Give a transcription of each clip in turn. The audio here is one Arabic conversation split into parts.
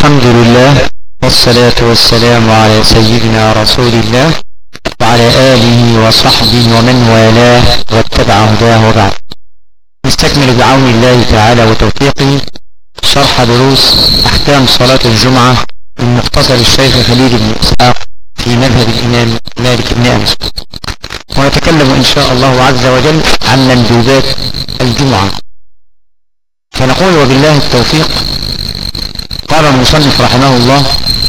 الحمد لله والصلاة والسلام على سيدنا رسول الله وعلى آله وصحبه ومن والاه واتبع هداه وبعد. نستكمل بعون الله تعالى وتوفيقه شرح دروس أحكام صلاة الجمعة من مختصر الشيخ خليل بن إسحاق في مذهب الإمام مالك بن أنس. ونتكلم إن شاء الله عز وجل عن مندوبات الجمعة. فنقول وبالله التوفيق قال المصنف رحمه الله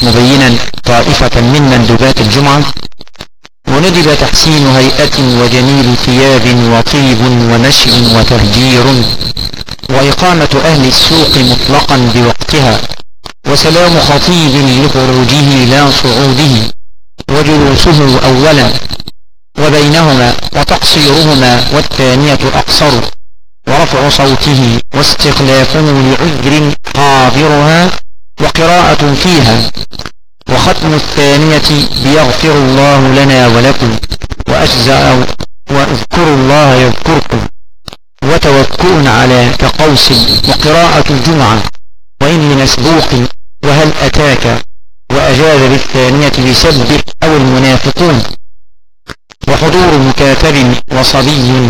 مبينا طائفة من مندوبات الجمعة وندب تحسين هيئة وجميل ثياب وطيب ومشي وتهجير وإقامة أهل السوق مطلقا بوقتها وسلام خطيب لخروجه لا صعوده وجلوسه أولا وبينهما وتقصيرهما والثانية أقصر ورفع صوته واستخلافه لعذر حاضرها وقراءة فيها. وختم الثانية بيغفر الله لنا ولكم وأجزاء واذكروا الله يذكركم وتوكؤ على كقوس وقراءة الجمعة. وإن من وهل أتاك وأجاز بالثانية بسبح أو المنافقون. وحضور مكاتب وصبي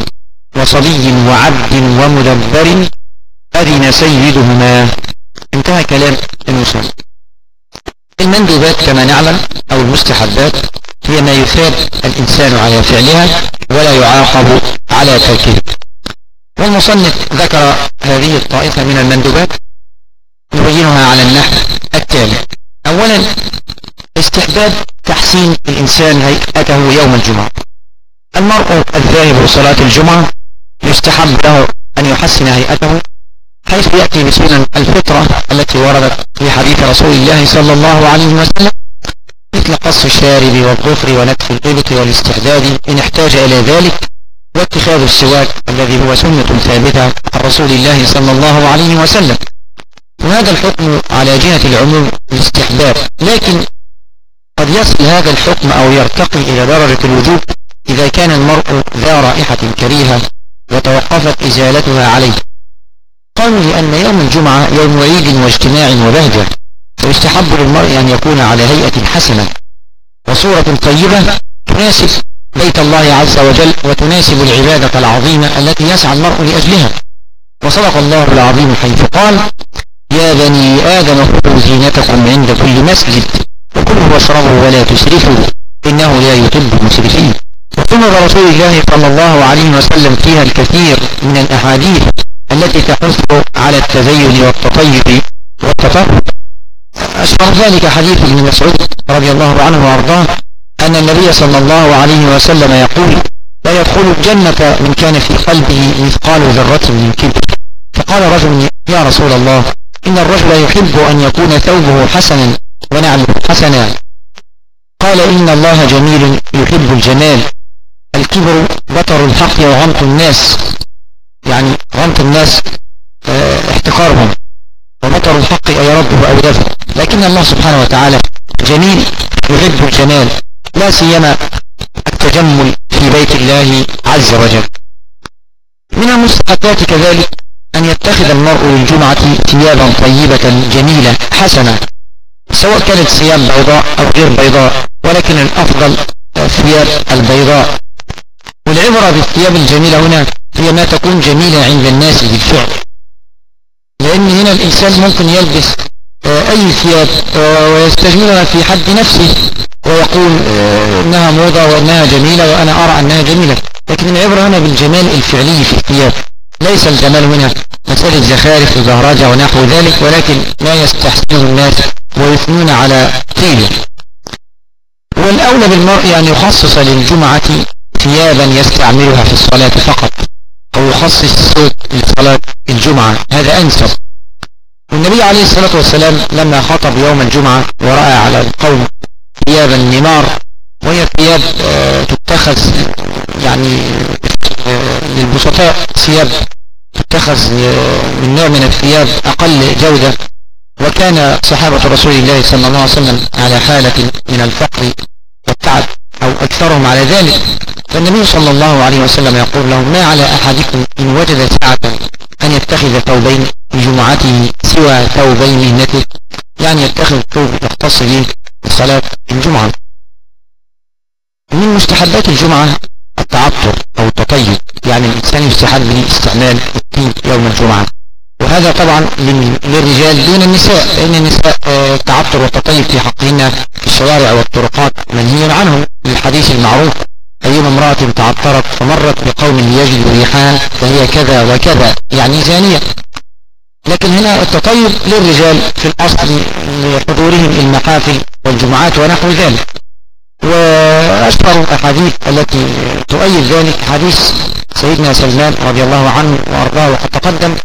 وصبي وعبد ومدبر أذن سيدهما انتهى كلام المصنف المندوبات كما نعلم أو المستحبات هي ما يثاب الإنسان على فعلها ولا يعاقب على تركه. والمصنف ذكر هذه الطائفة من المندوبات نبينها على النحو التالي. أولا استحباب تحسين الإنسان هيئته يوم الجمعة. المرء الذاهب لصلاة الجمعة يستحب له أن يحسن هيئته حيث يأتي بسنن الفطرة التي وردت في حديث رسول الله صلى الله عليه وسلم؟ مثل قص الشارب والظفر ونتف الإبط والاستحداد إن احتاج إلى ذلك واتخاذ السواك الذي هو سنة ثابتة عن رسول الله صلى الله عليه وسلم. وهذا الحكم على جهة العموم الاستحباب لكن قد يصل هذا الحكم أو يرتقي إلى درجة الوجوب إذا كان المرء ذا رائحة كريهة وتوقفت إزالتها عليه. قالوا لأن يوم الجمعة يوم عيد واجتماع وبهجة فيستحب للمرء أن يكون على هيئة حسنة وصورة طيبة تناسب بيت الله عز وجل وتناسب العبادة العظيمة التي يسعى المرء لأجلها. وصدق الله العظيم حيث قال يا بني آدم خذوا زينتكم عند كل مسجد وكلوا واشربوا ولا تسرفوا إنه لا يحب المسرفين وسنة رسول الله صلى الله عليه وسلم فيها الكثير من الأحاديث التي تحث على التزين والتطيب والتطهر أشبه ذلك حديث ابن مسعود رضي الله عنه وأرضاه أن النبي صلى الله عليه وسلم يقول لا يدخل الجنة من كان في قلبه مثقال ذرة من كبر. فقال رجل يا رسول الله إن الرجل يحب أن يكون ثوبه حسنا ونعمه حسنا. قال إن الله جميل يحب الجمال. الكبر بطر الحق وغمط الناس. غمط الناس آه احتقارهم. وبطر الحق أي ربه أولده لكن الله سبحانه وتعالى جميل يحب الجمال. لا سيما التجمل في بيت الله عز وجل. من المستحقات كذلك أن يتخذ المرء للجمعة ثيابا طيبة جميلة حسنة سواء كانت ثياب بيضاء أو غير بيضاء ولكن الأفضل ثياب البيضاء. والعبرة بالثياب الجميلة هنا هي ما تكون جميلة عند الناس بالفعل. لأن هنا الإنسان ممكن يلبس أي ثياب ويستجملها في حد نفسه ويقول إنها موضة وإنها جميلة وأنا أرى أنها جميلة. لكن العبرة هنا بالجمال الفعلي في الثياب. ليس الجمال هنا مسألة زخارف وزهراجة ونحو ذلك ولكن لا يستحسنه الناس ويثنون على طيبه والأولى بالمرء أن يخصص للجمعة ثيابا يستعملها في الصلاة فقط. أو يخصص الصوت لصلاة الجمعة. هذا أنسب. والنبي عليه الصلاة والسلام لما خطب يوم الجمعة ورأى على القوم ثيابا نمار وهي ثياب تتخذ يعني للبسطاء ثياب تتخذ من نوع من الثياب أقل جودة. وكان صحابة رسول الله صلى الله عليه وسلم على حالة من الفقر والتعب أو أكثرهم على ذلك. فالنبي صلى الله عليه وسلم يقول لهم ما على أحدكم إن وجد سعة أن يتخذ ثوبين لجمعته سوى ثوبي مهنته يعني يستخدم ثوب يختص به صلاة الجمعة. من مستحبات الجمعة التعطر أو التطيب يعني الإنسان يستحب له استعمال الطيب يوم الجمعة. وهذا طبعا للرجال دون النساء لأن النساء آه، التعطر والتطيب في حقهن في الشوارع والطرقات منهي عنه الحديث المعروف أيما امرأة تعطرت فمرت بقوم يجد ريحان فهي كذا وكذا يعني زانية. لكن هنا التطيب للرجال في الأصل لحضورهم المحافل والجمعات ونحو ذلك. وأشهر الأحاديث التي تؤيد ذلك حديث سيدنا سلمان رضي الله عنه وأرضاه وقد تقدم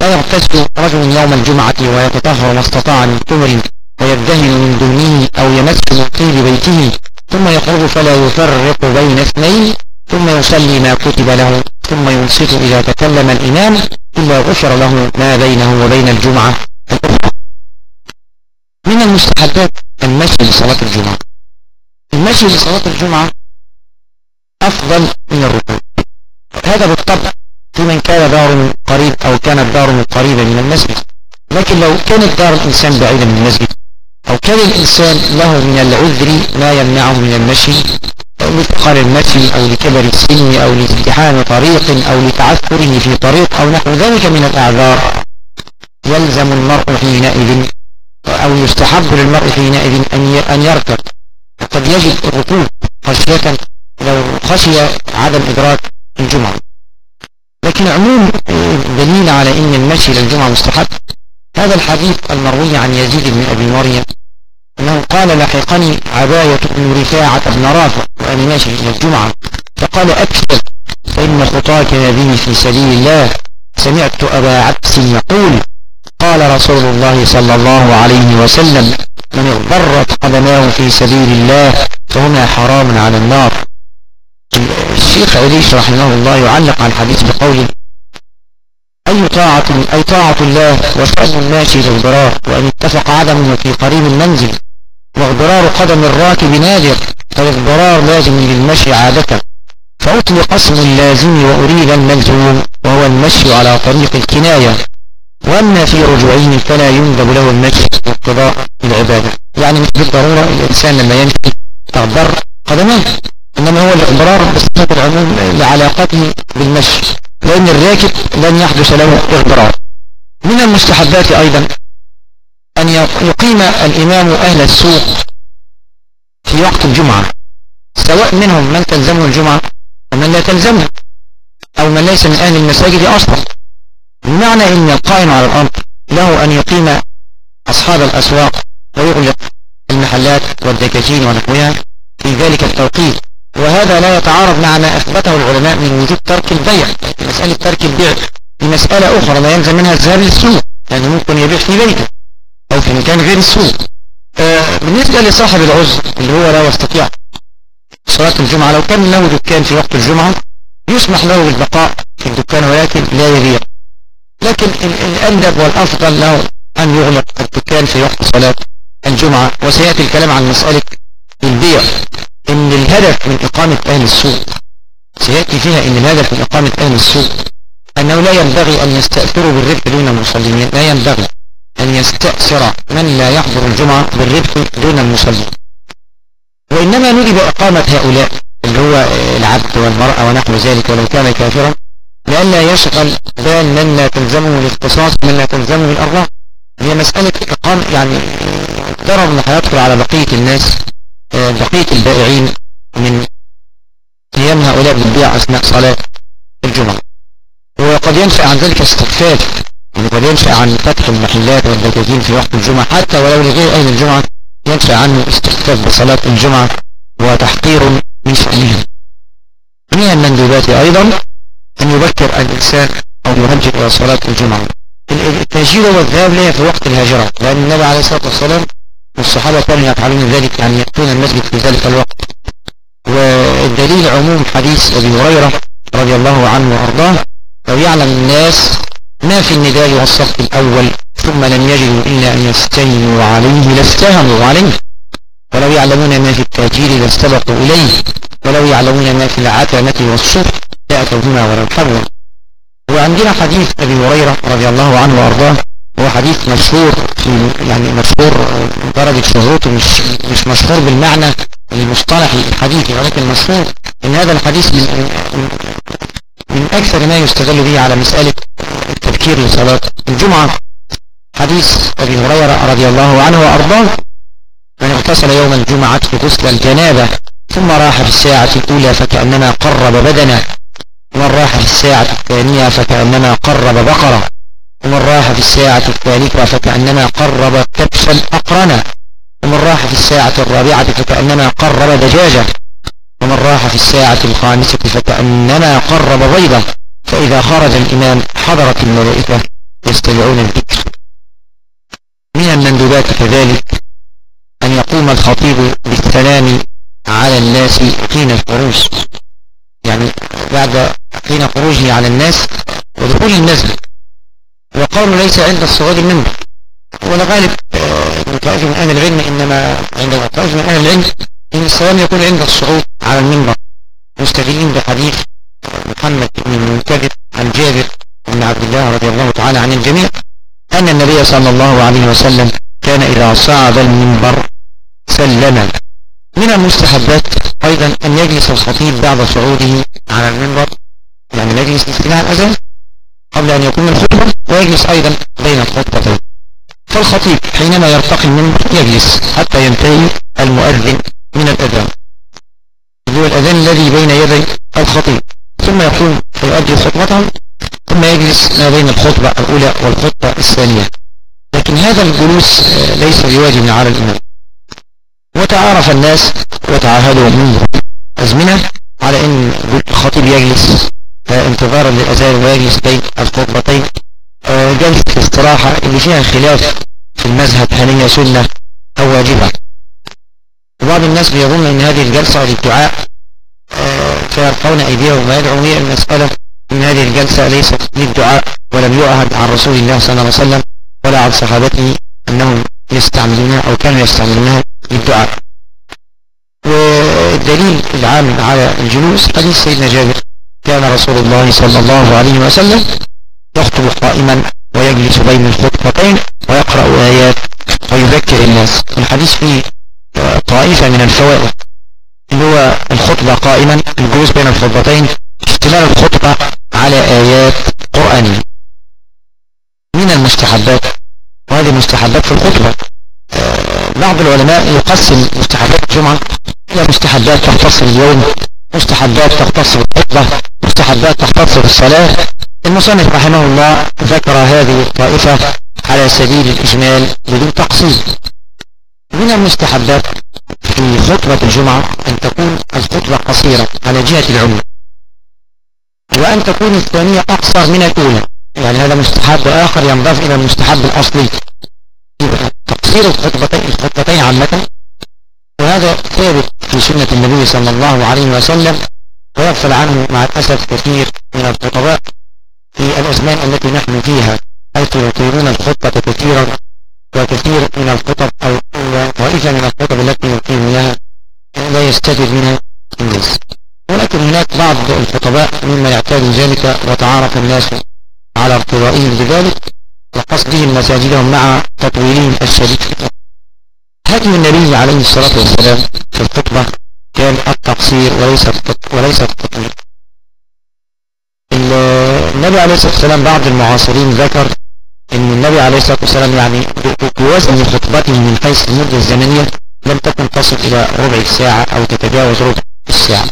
لا يغتسل رجل يوم الجمعة ويتطهر ما استطاع من تمر ويدهن من دونه أو يمس من طيب بيته ثم يخرج فلا يفرق بين اثنين ثم يصلي ما كتب له ثم ينصت إذا تكلم الإمام إلا غفر له ما بينه وبين الجمعة. الأخرى من المستحبات المشي لصلاة الجمعة. المشي لصلاة الجمعة أفضل من الركوع. هذا بالطبع في من كان دار قريب أو كانت دار قريبة من المسجد. لكن لو كانت دار الإنسان بعيدة من المسجد أو كان الإنسان له من العذر ما يمنعه من المشي لثقل المشي أو لكبر السن أو لازدحام طريق أو لتعثره في طريق أو نحو ذلك من الأعذار. يلزم المرء حينئذ أو يستحب للمرء حينئذ أن يركب قد يجد الركوب خشية لو خشي عدم إدراك الجمعة. لكن عموم دليل على أن المشي للجمعة مستحب. هذا الحديث المروي عن يزيد بن أبي مريم قال لحقني عباية بن رفاعة بن رافع وأنا ماشي إلى الجمعة. فقال أكثر فإن خطاك هذه في سبيل الله. سمعت أبا عبس يقول قال رسول الله صلى الله عليه وسلم من اغبرت قدماه في سبيل الله فهما حرام على النار. الشيخ عليش رحمه الله يعلق على الحديث بقوله أي طاعة أي طاعة الله وشأن الماشي للضرار وأن اتفق عدمه في قريب المنزل واغضرار قدم الراكب نادر فالاغضرار لازم للمشي عادة. فأطلق اسم اللازم وأريد الملزوم وهو المشي على طريق الكناية. وأما في رجوعين فلا يندب له المشي واقتضاء العبادة. يعني مش بالضرورة الإنسان لما يمشي تغضر قدمه إنما هو الإغضرار بصفة العموم لعلاقته بالمشي. لأن الراكب لن يحدث له إغضرار. من المستحبات أيضا أن يقيم الإمام أهل السوق في وقت الجمعة سواء منهم من تلزمه الجمعة ومن لا تلزمه أو من ليس من أهل المساجد أصلا. بمعنى أن القائم على الأرض له أن يقيم أصحاب الأسواق ويغلق المحلات والدكاكين ونحوها في ذلك التوقيت. وهذا لا يتعارض مع ما أثبته العلماء من وجود ترك البيع مسألة ترك البيع مسألة أخرى لا يلزم منها الذهاب للسوق يعني ممكن يبيع في بيته أو في مكان غير السوق. آه بالنسبة لصاحب العذر اللي هو لا يستطيع صلاة الجمعة لو كان له دكان في وقت الجمعة يسمح له بالبقاء في الدكان ولكن لا يبيع. لكن الأندب والأفضل له أن يغلق الدكان في وقت صلاة الجمعة. وسيأتي الكلام عن مسألة البيع. إن الهدف من إقامة أهل السوق سيأتي فيها إن الهدف من إقامة أهل السوق أنه لا ينبغي أن يستأثروا بالربح دون المصلين لا ينبغي. أن يستأثر من لا يحضر الجمعة بالربح دون المصلين وإنما ندب إقامة هؤلاء اللي هو العبد والمرأة ونحو ذلك ولو كان كافرا لئلا يشغل بال من لا تلزمه الاختصاص من لا تلزمه الأرواح هي مسألة إقامة يعني ضرر ما هيدخل على بقية الناس آه، بقية البائعين من قيام هؤلاء بالبيع أثناء صلاة الجمعة. وقد ينشأ عن ذلك استخفاف يعني قد ينشأ عن فتح المحلات والدكاكين في وقت الجمعة حتى ولو لغير أهل الجمعة ينشأ عنه استخفاف بصلاة الجمعة وتحقير من شأنها من المندوبات أيضا أن يبكر الإنسان أو يهجر إلى صلاة الجمعة. التهجير والذهاب لها في وقت الهجرة لأن النبي عليه الصلاة والسلام والصحابة كانوا يفعلون ذلك يعني يأتون المسجد في ذلك الوقت. والدليل عموم حديث أبي هريرة رضي الله عنه وأرضاه لو يعلم الناس ما في النداء والصف الأول ثم لم يجدوا إلا أن يستهموا عليه لاستهموا عليه. ولو يعلمون ما في التأجير لاستبقوا إليه. ولو يعلمون ما في العتمة والصف لأتوهما ولو حروا وعندنا حديث أبي هريرة رضي الله عنه وأرضاه. هو حديث مشهور في يعني مشهور درجة شهرته مش مش مشهور بالمعنى المصطلحي الحديثي ولكن مشهور. إن هذا الحديث من من أكثر ما يستدل به على مسألة التذكير لصلاة الجمعة. حديث أبي هريرة رضي الله عنه وأرضاه. من اغتسل يوم الجمعة غسل الجنابة ثم راح في الساعة الأولى فكأنما قرب بدنه ومن راح في الساعة الثانية فكأنما قرب بقرة ومن راح في الساعة الثالثة فكأنما قرب كبشا أقرنا ومن راح في الساعة الرابعة فكأنما قرب دجاجة ومن راح في الساعة الخامسة فكأنما قرب بيضة. فإذا خرج الإمام حضرت الملائكة يستمعون الذكر. من المندوبات كذلك أن يقوم الخطيب بالسلام على الناس حين الخروج. يعني بعد حين خروجه على الناس ودخول المسجد. وقول ليس عند الصعود المنبر. والغالب من طائف من أهل العلم إنما عند طائف من أهل العلم إن السلام يكون عند الصعود على المنبر. مستدلين بحديث محمد بن المنكدر عن جابر بن عبد الله رضي الله تعالى عن الجميع أن النبي صلى الله عليه وسلم كان إذا صعد المنبر سلم. من المستحبات أيضا أن يجلس الخطيب بعد صعوده على المنبر يعني يجلس لاستماع الأذان قبل أن يكون الخطبة ويجلس أيضا بين الخطبتين. فالخطيب حينما يرتقي المنبر يجلس حتى ينتهي المؤذن من الأذان. هو الأذان الذي بين يدي الخطيب. ثم يقوم فيؤدي خطبته ثم يجلس ما بين الخطبة الأولى والخطبة الثانية. لكن هذا الجلوس ليس بواجب على الإمام. وتعارف الناس وتعاهدوا منذ أزمنة على أن الخطيب يجلس انتظارا للأذان ويجلس بين الخطبتين. جلسة الاستراحة اللي فيها خلاف في المذهب هل هي سنة أو واجبة. وبعض الناس بيظن أن هذه الجلسة للدعاء فيرفعون أيديهم ويدعون هي المسألة أن هذه الجلسة ليست للدعاء ولم يؤهد عن رسول الله صلى الله عليه وسلم ولا عن صحابته أنهم يستعملونها أو كانوا يستعملونها للدعاء. والدليل العام على الجلوس حديث سيدنا جابر. كان رسول الله صلى الله عليه وسلم يخطب قائما ويجلس بين الخطبتين ويقرأ آيات ويذكر الناس. الحديث فيه طائفة من الفوائد. اللي هو الخطبة قائما الجلوس بين الخطبتين اشتمال الخطبة على آيات قرآنية. من المستحبات؟ وهذه مستحبات في الخطبة. بعض العلماء يقسم مستحبات الجمعة إلى مستحبات تختص باليوم مستحبات تختص بالخطبة مستحبات تختص بالصلاة. المصنف رحمه الله ذكر هذه الطائفة على سبيل الإجمال بدون تقصير. من المستحبات؟ في خطبة الجمعة أن تكون الخطبة قصيرة على جهة العمر وأن تكون الثانية أقصر من الأولى. يعني هذا مستحب آخر ينضاف إلى المستحب الأصلي. تقصير الخطبتين الخطبتين عامة. وهذا ثابت في سنة النبي صلى الله عليه وسلم. ويغفل عنه مع الأسف كثير من الخطباء في الأزمان التي نحن فيها حيث يطيلون الخطبة كثيرا. وكثير من الخطب من الخطب التي يقيمونها لا يستفيد منها الناس. ولكن هناك بعض الخطباء مما يعتاد ذلك وتعارف الناس على ارتضائهم بذلك وقصدهم مساجدهم مع تطويلهم الشديد. هدي النبي عليه الصلاة والسلام في الخطبة كان التقصير وليس وليس التطويل. النبي عليه الصلاة والسلام بعض المعاصرين ذكر إن النبي عليه الصلاة والسلام يعني بوزن خطبته من حيث المدة الزمنية لم تكن تصل إلى ربع الساعة أو تتجاوز ربع الساعة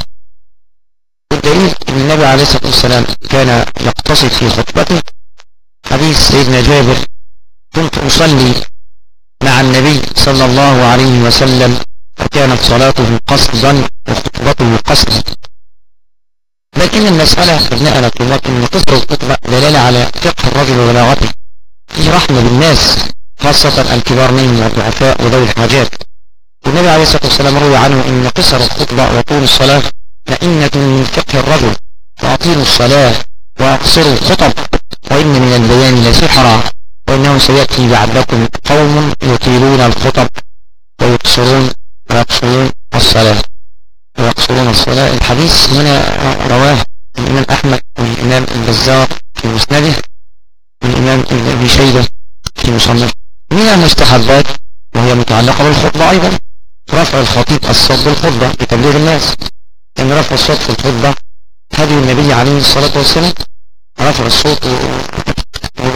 والدليل إن النبي عليه الصلاة والسلام كان يقتصد في خطبته حديث سيدنا جابر كنت أصلي مع النبي صلى الله عليه وسلم فكانت صلاته قصدا وخطبته قصدا. لكن المسألة ابناء الطلاب ان قصر الخطبة دلالة على فقه الرجل وبلاغته. في رحمة بالناس خاصة الكبار منهم والضعفاء وذوي الحاجات. والنبي عليه الصلاة والسلام روي عنه إن قصر الخطبة وطول الصلاة مئنة من فقه الرجل فأطيلوا الصلاة وأقصروا الخطب وإن من البيان لسحرا وإنه سيأتي بعدكم قوم يطيلون الخطب ويقصرون ويقصرون الصلاة. ويقصرون الصلاة. الحديث هنا رواه الإمام أحمد والإمام البزار في مسنده. والإمام ابن شيبة في مصنف من المستحبات وهي متعلقة بالخطبة أيضا رفع الخطيب الصوت بالخطبة لتبليغ الناس أن رفع الصوت في الخطبة هدي النبي عليه الصلاة والسلام رفع الصوت.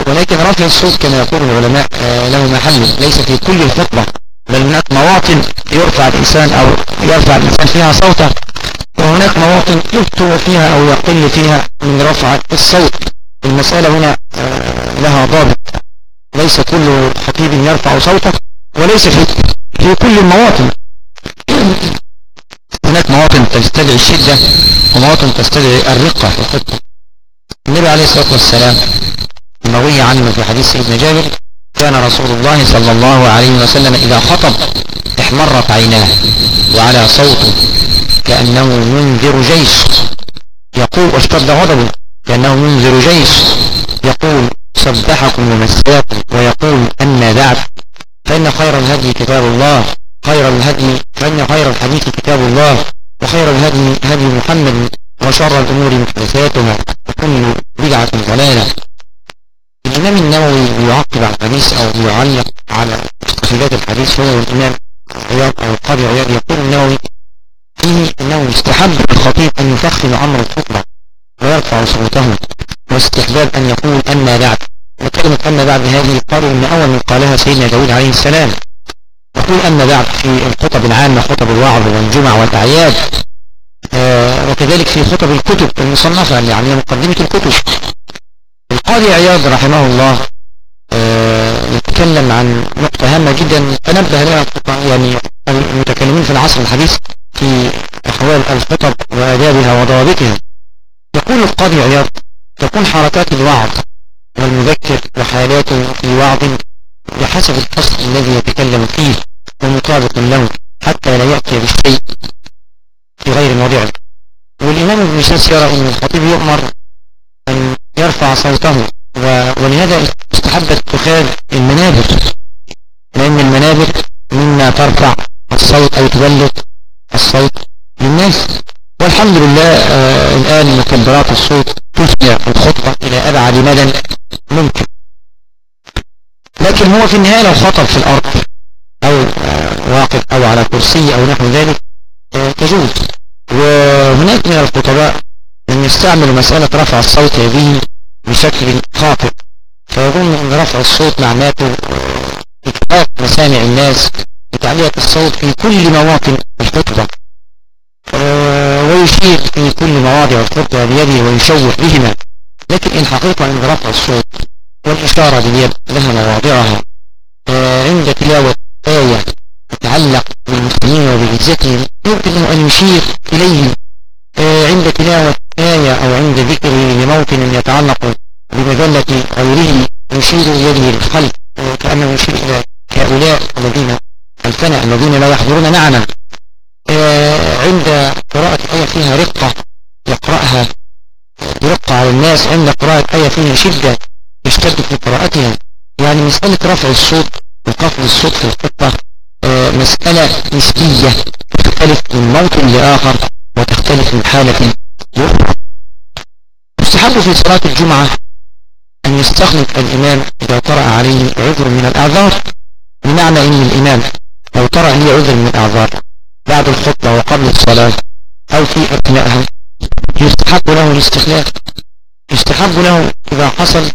ولكن رفع الصوت كما يقول العلماء آه، له محل ليس في كل الخطبة بل هناك مواطن يرفع الإنسان أو يرفع الإنسان فيها صوته وهناك مواطن يبتو فيها أو يقل فيها من رفع الصوت المسألة هنا آه، لها ضابط. ليس كل خطيب يرفع صوته وليس في, في كل المواطن. هناك مواطن تستدعي الشدة ومواطن تستدعي الرقة في الخطة. النبي عليه الصلاة والسلام المروي عنه في حديث سيدنا جابر كان رسول الله صلى الله عليه وسلم إذا خطب احمرت عيناه وعلى صوته كأنه منذر جيش. يقول واشتد غضبه كأنه منذر جيش يقول صبحكم ومساكم ويقول أما بعد. فإن خير الهدي كتاب الله خير الهدي فإن خير الحديث كتاب الله وخير الهدي هدي محمد وشر الأمور محدثاتها وكل بدعة ضلالة. الإمام النووي بيعقب على الحديث أو بيعلق على تفصيلات الحديث هو الإمام عياض أو القاضي عياض يقول النووي فيه أنه يستحب الخطيب أن يفخم أمر الخطبة. ويرفع صوته واستحباب أن يقول أما بعد وكلمة أما بعد هذه قالوا أن أول من قالها سيدنا داود عليه السلام. يقول أما بعد في الخطب العامة خطب الوعظ والجمع والأعياد آه وكذلك في خطب الكتب المصنفة يعني مقدمة الكتب. القاضي عياض رحمه الله آه يتكلم عن نقطة هامة جدا. تنبه لها يعني المتكلمين في العصر الحديث في أحوال الخطب وآدابها وضوابطها. يقول القاضي عياض تكون حركات الوعظ والمذكر وحالاته في وعظ بحسب الفصل الذي يتكلم فيه ومطابق له حتى لا يأتي بالشيء في غير موضعه. والإمام ابن ساس يرى أن الخطيب يؤمر أن يرفع صوته ولهذا استحب اتخاذ المنابر لأن المنابر مما ترفع الصوت أو تبلغ الصوت والحمد لله آه الآن مكبرات الصوت تسمع الخطبة إلى أبعد مدى ممكن. لكن هو في النهاية لو خطب في الأرض أو آه واقف أو على كرسي أو نحو ذلك آه تجوز. وهناك من الخطباء من يستعمل مسألة رفع الصوت هذه بشكل خاطئ فيظن أن رفع الصوت معناته إكبار مسامع الناس بتعلية الصوت في كل مواطن الخطبة. ويشير في كل مواضع الخطبة بيده ويشوح بهما. لكن الحقيقة أن رفع الصوت والإشارة باليد لها مواضعها عند تلاوة آية تتعلق بالمسلمين وبعزتهم يمكن له أن يشير إليه. عند تلاوة آية أو عند ذكر لموطن يتعلق بمذلة غيره يشير يده للخلق كأنه يشير إلى هؤلاء الذين الفنع الذين لا يحضرون معنا عند قراءة آية فيها رقة يقرأها. برقة على الناس عند قراءة آية فيها شدة يشتد في قراءتها. يعني مسألة رفع الصوت وقفل الصوت في الخطة مسألة نسبية تختلف من موطن لآخر وتختلف من حالة. لأخرى يستحب في صلاة الجمعة أن يستخلف الإمام إذا طرأ عليه عذر من الأعذار بمعنى أن الإمام لو طرأ لي عذر من الأعذار. بعد الخطبة وقبل الصلاة أو في أثناءها يستحب له الاستخلاف. يستحب له إذا حصل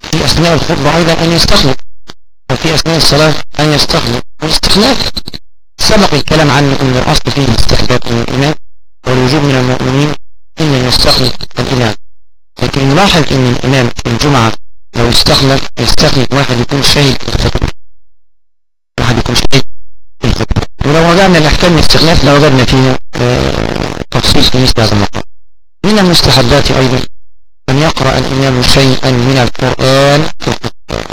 في أثناء الخطبة أيضا أن يستخلف. وفي أثناء الصلاة أن يستخلف. والاستخلاف سبق الكلام عنه أن الأصل فيه الاستحباب من الإمام والوجوب من المؤمنين إن يستخلف الإمام لكن نلاحظ أن الإمام في الجمعة لو استخلف يستخلف واحد يكون شهيد. واحد يكون شهيد. ولو وضعنا الأحكام الاستخلاف لوجدنا فيه تفصيل في مثل هذا المقام من المستحبات أيضا أن يقرأ الإمام شيئا من القرآن في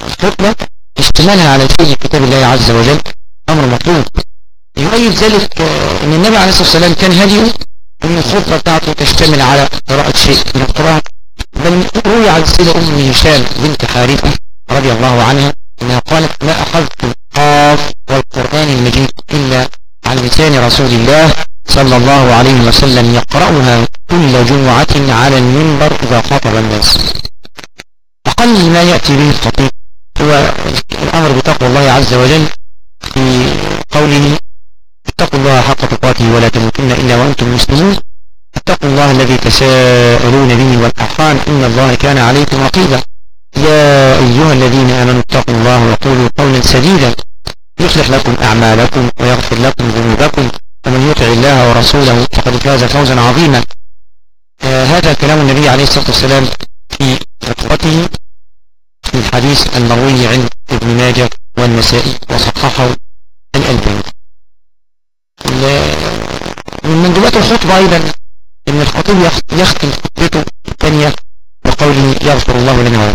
الخطبة اشتمالها على شيء كتاب الله عز وجل أمر مطلوب. يؤيد ذلك أن النبي عليه الصلاة والسلام كان هديه أن الخطبة بتاعته تشتمل على قراءة شيء من القرآن. بل روي عن سيدة أم هشام بنت حارثة رضي الله عنها أنها قالت ما أخذت القاف والقرآن المجيد. عن لسان رسول الله صلى الله عليه وسلم يقرأها كل جمعة على المنبر إذا خاطب الناس. أقل ما يأتي به الخطيب هو الأمر بتقوى الله عز وجل في قوله اتقوا الله حق تقاته ولا تموتن إلا وأنتم مسلمون. اتقوا الله الذي تساءلون به والأرحام إن الله كان عليكم رقيبا. يا أيها الذين آمنوا اتقوا الله وقولوا قولا سديدا. يصلح لكم أعمالكم ويغفر لكم ذنوبكم ومن يطع الله ورسوله فقد فاز فوزا عظيما. آه هذا كلام النبي عليه الصلاة والسلام في خطبته في الحديث المروي عند ابن ماجه والنسائي وصححه الألباني. من مندوبات الخطبة أيضا أن الخطيب يختم خطبته الثانية بقوله يغفر الله لنا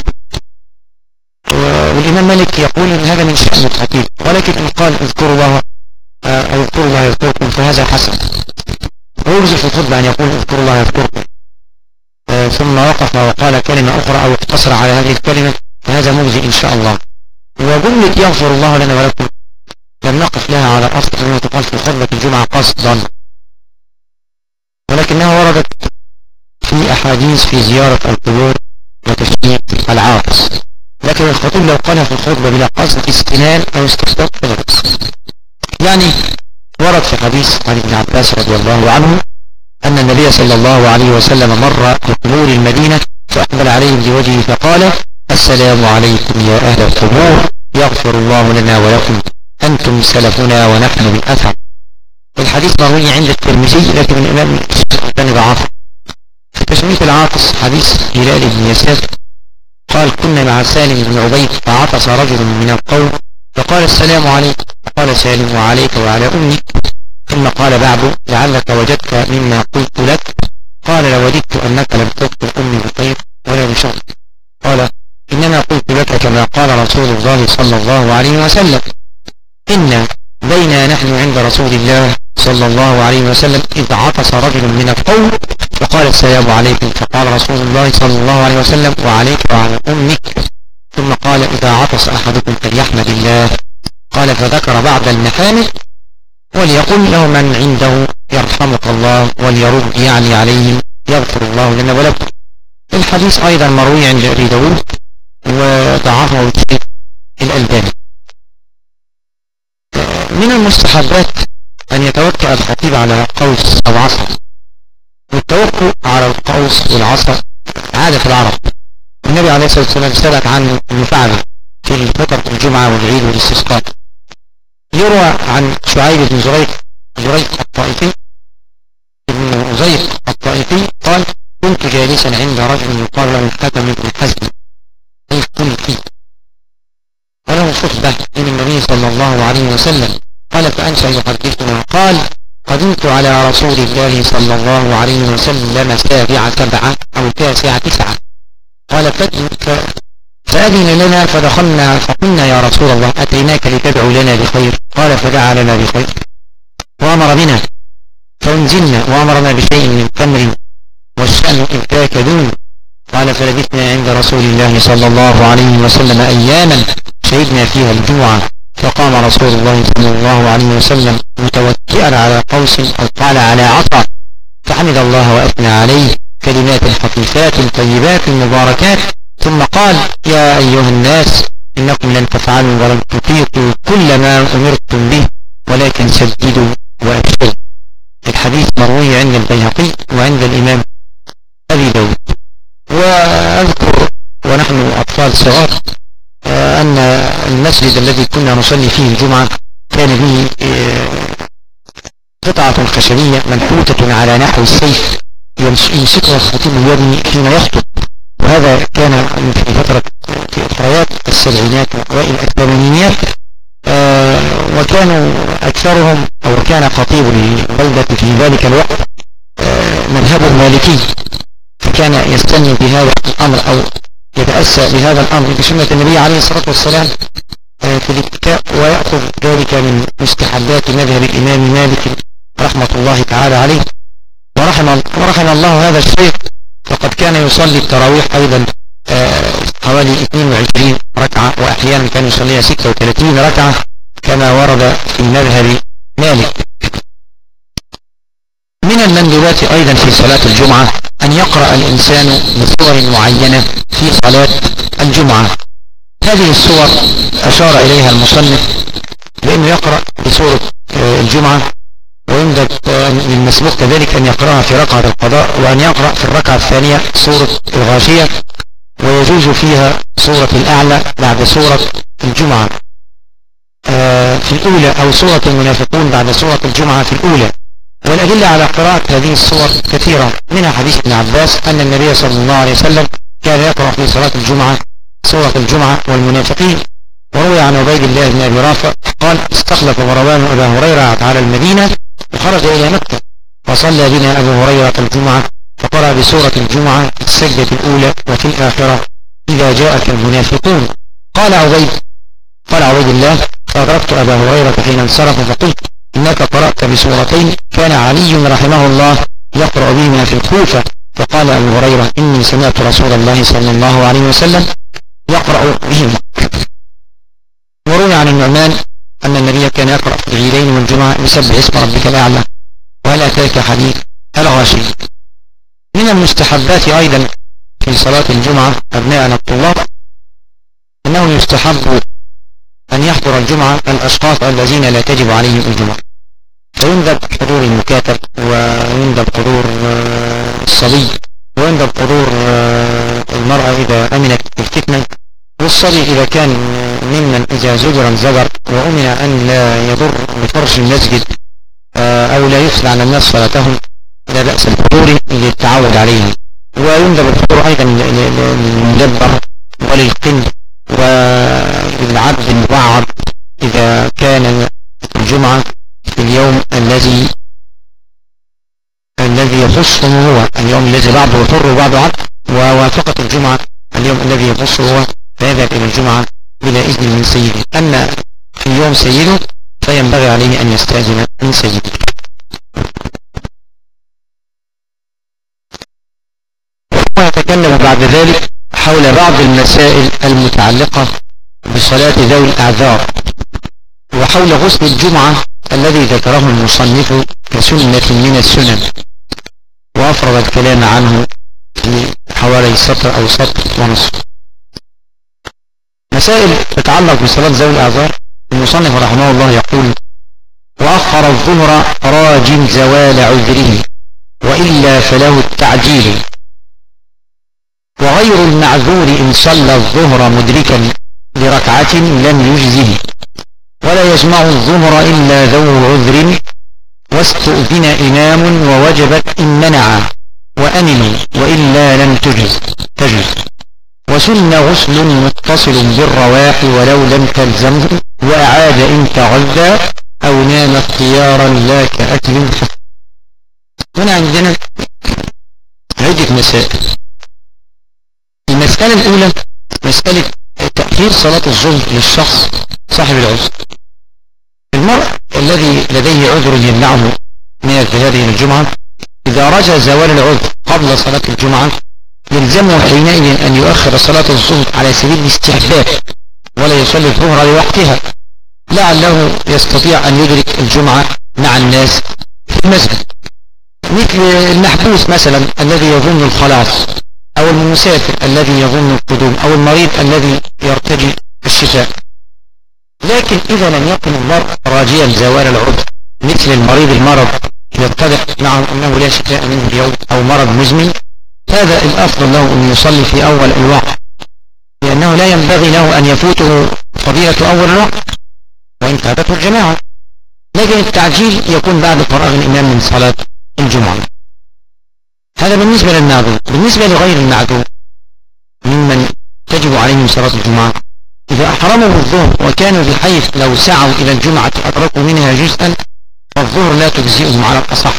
والإمام مالك يقول أن هذا من شأن الخطيب. ولكن إن قال اذكروا الله أو اذكروا الله يذكركم فهذا حسن. ويرجع في الخطبة أن يقول اذكروا الله يذكركم. ثم وقف وقال كلمة أخرى أو اقتصر على هذه الكلمة فهذا مجزي إن شاء الله. وجملة يغفر الله لنا ولكم. لم نقف لها على الأصل كما تقال في خطبة الجمعة قصدا. ولكنها وردت في أحاديث في زيارة القبور وتشنيع العاطس لكن الخطيب لو قالها في الخطبة بلا قصد استنان أو استخدام فلا يعني ورد في حديث عن ابن عباس رضي الله عنه أن النبي صلى الله عليه وسلم مر بقبور المدينة فأقبل عليهم بوجهه فقال السلام عليكم يا أهل القبور يغفر الله لنا ولكم أنتم سلفنا ونحن بالأثر الحديث مروي عند الترمذي لكن الإمام الثاني ضعف في تشميت العاطس حديث هلال بن يسار قال كنا مع سالم بن عبيد فعطس رجل من القوم فقال السلام عليكم قال سالم وعليك وعلى أمك ثم قال بعد لعلك وجدت مما قلت لك قال لوددت أنك لم تقتل أمي بخير ولا بشر قال إنما قلت لك كما قال رسول الله صلى الله عليه وسلم إن بينا نحن عند رسول الله صلى الله عليه وسلم إذ عطس رجل من القوم فقال السلام عليكم. فقال رسول الله صلى الله عليه وسلم وعليك وعلى أمك. ثم قال إذا عطس أحدكم فليحمد الله. قال فذكر بعض المحامد وليقول له من عنده يرحمك الله وليرد يعني عليهم يغفر الله لنا ولكم. الحديث أيضا مروي عند أبي داود وضعفه الشيخ الألباني. من المستحبات أن يتوكأ الخطيب على قوس أو عصا. والتوكل على القوس والعصا. عادة في العرب. النبي عليه الصلاة والسلام ثبت عنه المفعل في الفطر الجمعة والعيد والاستسقاء. يروى عن شعيب بن زريق زريق الطائفي. ابن زيق الطائفي قال كنت جالسا عند رجل يقال له الحكم بن حزم فيه وله خطبة من النبي صلى الله عليه وسلم. قال فأنسى يحدثنا قال قدمت على رسول الله صلى الله عليه وسلم سابع سبعة أو تاسع تسعة. قال فأذن لنا فدخلنا فقلنا يا رسول الله أتيناك لتدعو لنا بخير؟ قال فدعا لنا بخير. وأمر بنا فأنزلنا وأمرنا بشيء من تمر والشأن إذ ذاك دون قال فلبثنا عند رسول الله صلى الله عليه وسلم أياما شهدنا فيها الجوع فقام رسول الله صلى الله عليه وسلم متوكئا على قوس أو قال على عصا. فحمد الله وأثنى عليه. كلمات خفيفات طيبات مباركات. ثم قال يا أيها الناس إنكم لن تفعلوا ولن تطيقوا كل ما أمرتم به ولكن سددوا وأبشروا الحديث مروي عند البيهقي وعند الإمام أبي داود. وأذكر ونحن أطفال صغار أن المسجد الذي كنا نصلي فيه الجمعة كان به قطعة خشبية منحوتة على نحو السيف يمسكها الخطيب اليومي حين يخطب. وهذا كان في فترة في أخريات السبعينات وأوائل الثمانينات وكانوا أكثرهم أو كان خطيب البلدة في ذلك الوقت مذهبه مالكي. فكان يستني بهذا الأمر أو يتأسى بهذا الأمر بسنة النبي عليه الصلاة والسلام في الاتكاء ويأخذ ذلك من مستحبات مذهب الإمام مالك. رحمة الله تعالى عليه. ورحم, ورحم الله هذا الشيخ. فقد كان يصلي التراويح أيضا حوالي 22 ركعة وأحيانا كان يصليها 36 ركعة كما ورد في مذهب مالك. من المندوبات أيضا في صلاة الجمعة أن يقرأ الإنسان بصور معينة في صلاة الجمعة. هذه الصور أشار إليها المصنف بأنه يقرأ بسورة آه، الجمعة ويندب للمسبوق كذلك أن يقرأها في ركعة القضاء وأن يقرأ في الركعة الثانية سورة الغاشية ويجوز فيها سورة الأعلى بعد سورة الجمعة. آه، في الأولى أو سورة المنافقون بعد سورة الجمعة في الأولى. والأدلة على قراءة هذه الصور كثيرة. منها حديث ابن عباس أن النبي صلى الله عليه وسلم كان يقرأ في صلاة الجمعة سورة الجمعة والمنافقين. وروي عن عبيد الله بن أبي رافع قال استخلف غروان أبا هريرة على المدينة وخرج إلى مكة وصلى بنا أبو هريرة الجمعة فقرأ بسورة الجمعة في السجدة الأولى وفي الآخرة إذا جاءك المنافقون قال عبيد قال عبيد الله فأدركت أبا هريرة حين انصرف فقلت إنك قرأت بسورتين كان علي رحمه الله يقرأ بهما في الكوفة فقال أبو هريرة إني سمعت رسول الله صلى الله عليه وسلم يقرأ بهما وروي عن النعمان أن النبي كان يقرأ في العيدين والجمعة يسبح اسم ربك الأعلى. وهل أتاك حديث الغاشي من المستحبات أيضا في صلاة الجمعة أبناءنا الطلاب أنه يستحب أن يحضر الجمعة الأشخاص الذين لا تجب عليهم الجمعة. فيندب حضور المكاتب ويندب حضور آه، الصبي ويندب حضور آه، المرأة إذا أمنت الفتنة والصبي إذا كان ممن إذا زجر وأمن أن لا يضر بفرش المسجد آه، أو لا يفسد على الناس صلاتهم لا بأس الحضور للتعود عليه. ويندب الحضور أيضا للمدبر وللقن وللعبد المبعض إذا كان الجمعة في اليوم الذي الذي يخصه هو اليوم الذي بعضه حر وبعضه عبد ووافقت الجمعة اليوم الذي يخصه هو فيذهب إلى الجمعة بلا إذن من سيده أما في يوم سيده فينبغي عليه أن يستأذن من سيده ويتكلم بعد ذلك حول بعض المسائل المتعلقة بصلاة ذوي الأعذار. وحول غسل الجمعة الذي ذكره المصنف كسنة من السنن. وأفرد الكلام عنه في حوالي سطر أو سطر ونصف. مسائل تتعلق بصلاة ذوي الأعذار المصنف رحمه الله يقول وأخر الظهر راج زوال عذره وإلا فله التعجيل. وغير المعذور إن صلى الظهر مدركا لركعة لم يجزه. ولا يجمع الظهر إلا ذو عذر واستؤذن إمام ووجبت إن منع وأمنوا وإلا لم تجز تجز. وسن غسل متصل بالرواح ولو لم تلزمه وأعاد إن تغذى أو نام اختيارا لا كأكل هنا عندنا عدة مسائل. المسألة الأولى مسألة تأخير صلاة الظهر للشخص صاحب العذر. المرء الذي لديه عذر يمنعه من الذهاب الجمعة إذا رجى زوال العذر قبل صلاة الجمعة يلزمه حينئذ أن يؤخر صلاة الظهر على سبيل الاستحباب ولا يصلي الظهر لوقتها. لعله يستطيع أن يدرك الجمعة مع الناس في المسجد. مثل المحبوس مثلا الذي يظن الخلاص أو المسافر الذي يظن القدوم أو المريض الذي يرتجي الشفاء. لكن إذا لم يكن المرء راجيا زوال العذر مثل المريض المرض يتضح معه أنه لا شفاء منه اليوم أو مرض مزمن هذا الأفضل له أن يصلي في أول الوقت. لأنه لا ينبغي له أن يفوته فضيلة أول الوقت. وإن فاتته الجماعة. لكن التعجيل يكون بعد فراغ الإمام من صلاة الجمعة. هذا بالنسبة للمعذور بالنسبة لغير المعذور ممن تجب عليهم صلاة الجمعة. إذا أحرموا الظهر وكانوا بحيث لو سعوا إلى الجمعة أدركوا منها جزءا فالظهر لا تجزئهم على الأصح.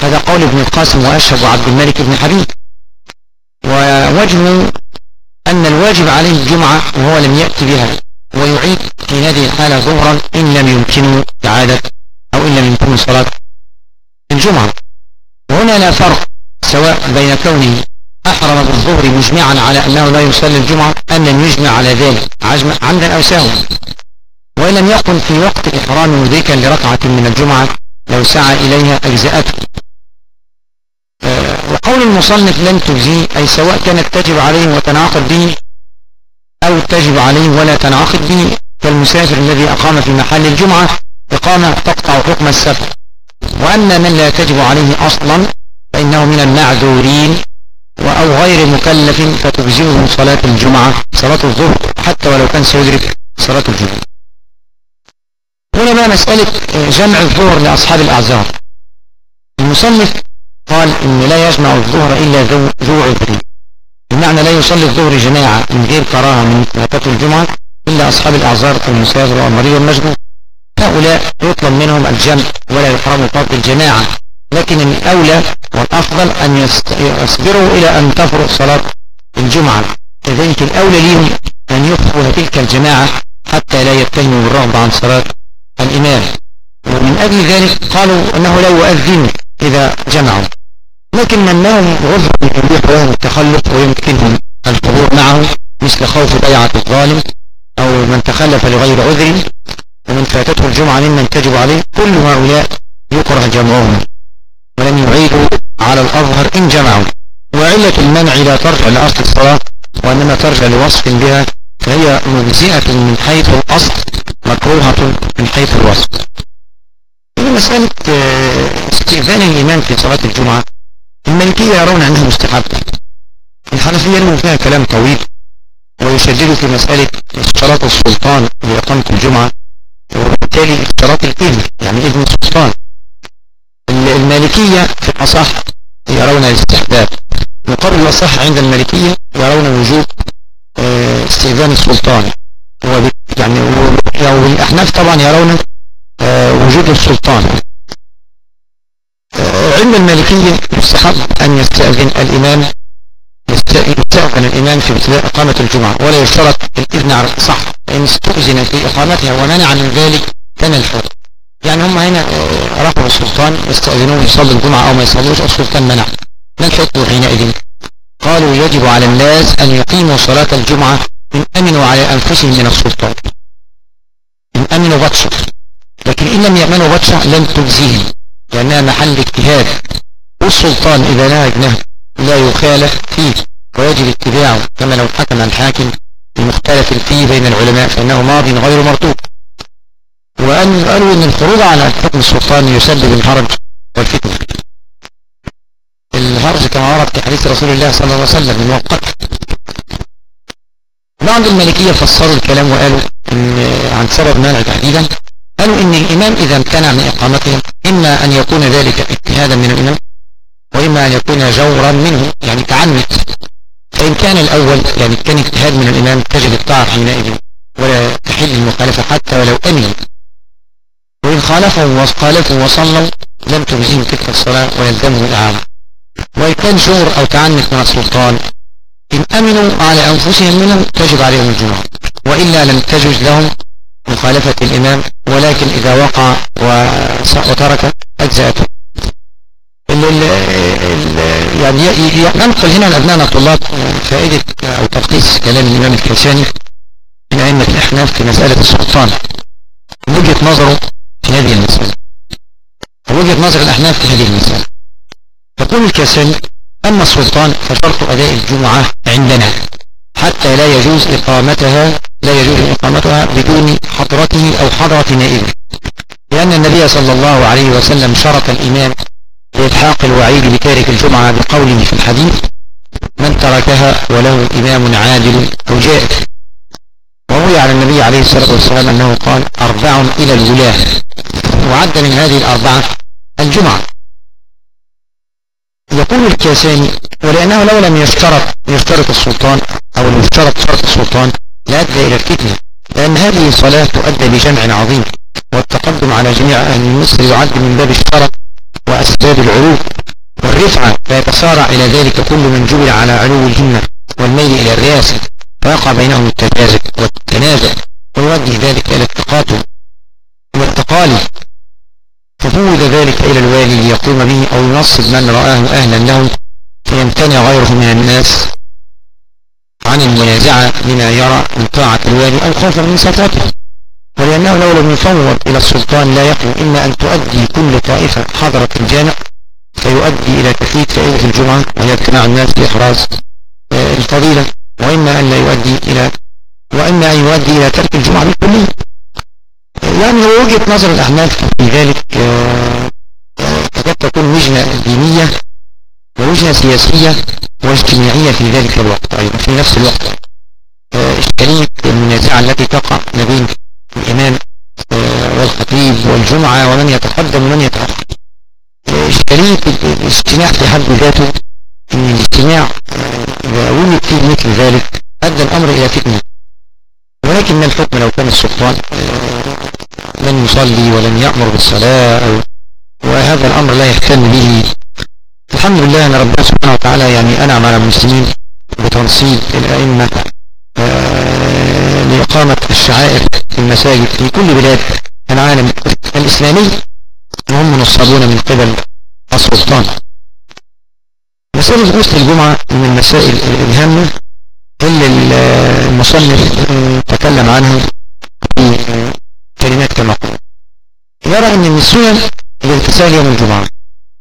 هذا قول ابن القاسم وأشهب وعبد الملك بن حبيب. ووجه أن الواجب عليه الجمعة وهو لم يأتي بها ويعيد في هذه الحالة ظهرا إن لم يمكنه إعادة أو إن لم يمكنه صلاة الجمعة. وهنا لا فرق سواء بين كونه أحرم بالظهر مجمعا على أنه لا يصلي الجمعة أم لم يجمع على ذلك عمدا أو سهوا. وإن لم يكن في وقت الإحرام مدركا لركعة من الجمعة لو سعى إليها أجزأته. وقول المصنف لن تجزي أي سواء كانت تجب عليه وتناقض به أو تجب عليه ولا تنعقد به كالمسافر الذي أقام في محل الجمعة إقامة تقطع حكم السفر. وأما من لا تجب عليه أصلا فإنه من المعذورين أو غير مكلف فتجزئه صلاة الجمعة صلاة الظهر حتى ولو كان سيدرك صلاة الجمعة. هنا بقى مسألة جمع الظهر لأصحاب الأعذار. المصنف قال إن لا يجمع الظهر إلا ذو عذر. بمعنى لا يصلي الظهر جماعة من غير كراهة من فاتته الجمعة إلا أصحاب الأعذار كالمسافر والمريض والمجنون هؤلاء يطلب منهم الجمع ولا يحرم فرض الجماعة. لكن الأولى والأفضل أن يصبروا إلى أن تفرق صلاة الجمعة. كذلك الأولى لهم أن يخفوا تلك الجماعة حتى لا يتهموا بالرغبة عن صلاة الإمام. ومن أجل ذلك قالوا أنه لا يؤذن. إذا جمعوا. لكن من لهم عذر يبيح لهم التخلف ويمكنهم الحضور معه مثل خوف بيعة الظالم أو من تخلف لغير عذر. ومن فاتته الجمعة ممن تجب عليه كل هؤلاء يكره جمعهم. ولم يعيدوا على الأظهر إن جمعوا. وعلة المنع لا ترجع لأصل الصلاة وإنما ترجع لوصف بها فهي مجزئة من حيث الأصل مكروهة من حيث الوصف. مسألة آه، استئذان الإمام في صلاة الجمعة الملكية يرون أنها مستحب الحنفية لهم فيها كلام طويل ويشددوا في مسألة اشتراط السلطان لإقامة الجمعة وبالتالي اشتراط الإذن يعني إذن السلطان. المالكية في الأصح يرون الاستحباب. مقابل الأصح عند المالكية يرون وجوب آه، استئذان السلطان. يعني والأحناف طبعا يرون وجود السلطان. عند المالكية يستحب أن يستأذن الإمام يستأذن الإمام في ابتداء إقامة الجمعة ولا يشترط الإذن على الصح فإن استؤذن في إقامتها ومنع من ذلك كان الحر. يعني هم هنا راحوا السلطان يستأذنون يصلوا الجمعة أو ما يصلوش السلطان منع. ما الحكم حينئذ؟ قالوا يجب على الناس أن يقيموا صلاة الجمعة إن أمنوا على أنفسهم من السلطان. إن أمنوا بطشة لكن إن لم يأمنوا بطشة لن تجزيهم. لأنها محل اجتهاد. والسلطان إذا نهج نهج لا يخالف فيه. ويجب اتباعه. كما لو حكم الحاكم بمختلف فيه بين العلماء فإنه ماضي غير مرتوب. وأن قالوا أن الخروج على حكم السلطان يسبب الهرج والفتنة. الهرج كما ورد في حديث رسول الله صلى الله عليه وسلم الموقت بعض الملكية فسروا الكلام وقالوا إن عن سبب منع تحديدا. قالوا إن الإمام إذا امتنع من إقامتهم إما أن يكون ذلك اجتهادا من الإمام وإما أن يكون جورا منه يعني تعنت فإن كان الأول يعني كان اجتهاد من الإمام تجد الطاعة حينئذ ولا تحل المخالفة حتى ولو أمن وإن خالفوا وخالفوا وصلوا لم تجزيهم تلك الصلاة ويلزمهم الإعادة وإن كان شور أو تعنت من السلطان إن أمنوا على أنفسهم منه تجب عليهم الجمعة وإلا لم تجوز لهم مخالفة الإمام ولكن إذا وقع وترك أجزاءته يعني ننقل هنا لأبنائنا الطلاب فائدة أو تلخيص كلام الإمام الكلساني من أئمة الأحناف في مسألة السلطان. وجهة نظره في هذه المسألة. وجهة نظر الأحناف في هذه المسألة. يقول الكاساني أما السلطان فشرط أداء الجمعة عندنا حتى لا يجوز إقامتها لا يجوز إقامتها بدون حضرته أو حضرة نائبه. لأن النبي صلى الله عليه وسلم شرط الإمام لإلحاق الوعيد بتارك الجمعة بقوله في الحديث من تركها وله إمام عادل أو جائر وروي على النبي عليه الصلاة والسلام أنه قال أربع إلى الولاة. وعد من هذه الأربعة الجمعة. يقول الكاساني ولأنه لو لم يشترط يشترط السلطان أو يشترط شرط السلطان لأدى إلى الفتنة لأن هذه الصلاة تؤدى بجمع عظيم والتقدم على جميع أهل مصر يعد من باب الشرف وأسباب العلو والرفعة فيتسارع إلى ذلك كل من جبل على علو الهمة والميل إلى الرياسة فيقع بينهم التجازف والتنازع ويؤدي ذلك إلى التقاتل والتقالي. ففوض ذلك إلى الوالي ليقوم به أو ينصب من رآه أهلا له فيمتنع غيره من الناس. عن المنازعة لما يرى من طاعة الوالي أو خوفا من سطوته ولأنه لو لم يفوض إلى السلطان لا يقوم إما أن تؤدي كل طائفة حضرة الجامع فيؤدي إلى تفيت فائدة الجمعة وهي اجتماع الناس لإحراز آه، الفضيلة وإما أن لا يؤدي إلى وإما أن يؤدي إلى ترك الجمعة بالكلية. يعني هو وجهة نظر الأحناف في ذلك تكاد تكون وجهة دينية ووجهة سياسية واجتماعية في ذلك الوقت أيضا في نفس الوقت. إشكالية المنازعة التي تقع ما بين الإمام والخطيب والجمعة ومن يتقدم ومن يتأخر. إشكالية الاجتماع في حد ذاته أن الاجتماع وجد فيه مثل ذلك أدى الأمر إلى فتنة. ولكن الحكم لو كان السلطان لن يصلي ولن يأمر بالصلاة وهذا الأمر لا يهتم به. الحمد لله أن ربنا سبحانه وتعالى يعني أنعم على المسلمين بتنصيب الأئمة لإقامة الشعائر في المساجد في كل بلاد العالم. الإسلامي وهم منصبون من قبل السلطان. مسألة غسل الجمعة من المسائل الهامة اللي المصنف تكلم عنها في كلمات كما قلت يرى أن من السنن الاغتسال يوم الجمعة.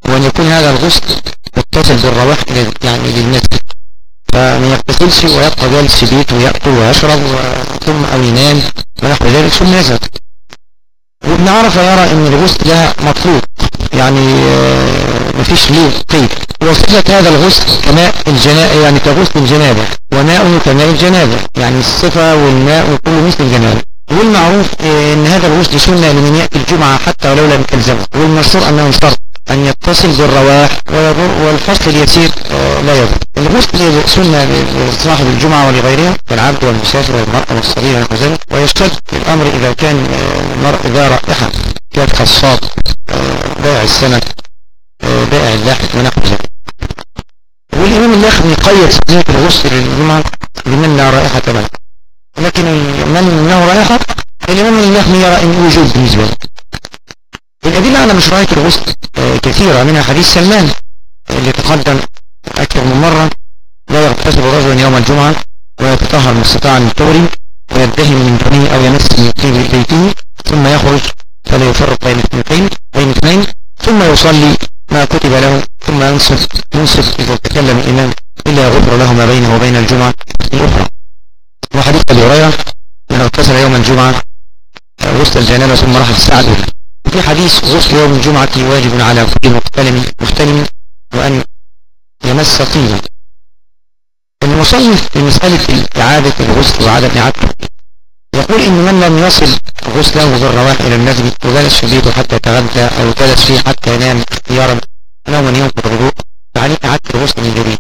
وأن يكون هذا الغسل متصل بالروح يعني للمسجد فما يغتسلش ويبقى جالس في بيته ويأكل ويشرب ثم أو ينام ونحو ذلك ثم يذهب. وابن عرفة يرى إن الغسل ده مطلوب. يعني مفيش ليه قيد. وصفة هذا الغسل كماء الجنابة يعني كغسل الجنابة. وماءه كماء الجنابة. يعني الصفة والماء وكل مثل الجنابة. والمعروف إن هذا الغسل سنة لمن يأتي الجمعة حتى ولو لم تلزمه والمشهور أنه شرط أن يتصل بالرواح والفصل اليسير لا يضر. الغسل سنة لصاحب الجمعة ولغيرها كالعبد والمسافر والمرأة والصغير ونحو ذلك ويشتد الأمر إذا كان المرء ذا رائحة. كالخصاب بائع السمك بائع اللحم ونحو ذلك والإمام اللخمي قيد صديق الغسل للجمعة بمن لا رائحة له لكن من له رائحة؟ الإمام اللخمي يرى أن وجود بالنسبة له. الأدلة على مشروعية الغسل كثيرة منها حديث سلمان اللي تقدم أكثر من مرة لا يغتسل رجل يوم الجمعة ويتطهر من استطاع من الطهر ويدهن من دونه أو يمس من طيب بيته ثم يخرج فلا يفرق بين اثنتين بين اثنين ثم يصلي ما كتب له ثم ينصف ينصف إذا تكلم الإمام إلا غفر له ما بينه وبين الجمعة الأخرى. وحديث أبي هريرة من اغتسل يوم الجمعة غسل الجنابة ثم راح الساعة الأولى وفي حديث غسل يوم الجمعة واجب على كل محتلم محتلم وأن يمس طيبا. المصنف في مسألة إعادة الغسل وعدم إعادته يقول إن من لم يصل غسله بالرواح إلى المسجد وجلس في بيته حتى يتغدى أو جلس فيه حتى ينام اختيارا نوما ينقض الوضوء فعليه إعادة الغسل من جديد.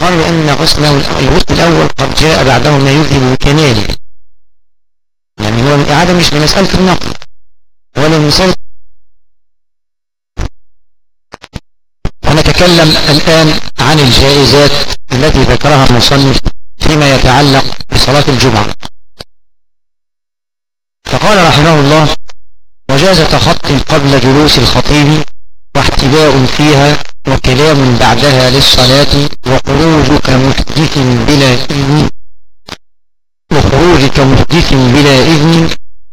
قال بأن غسله الغسل الأول قد جاء بعده ما يذهب بكماله. يعني هو الإعادة مش لمسألة النقل. ولا مسألة ونتكلم الآن عن الجائزات التي ذكرها المصنف فيما يتعلق بصلاة الجمعة. فقال رحمه الله وجاز تخطي قبل جلوس الخطيب واحتباء فيها وكلام بعدها للصلاة وخروجك محدث بلا إذن. وخروجك محدث بلا إذن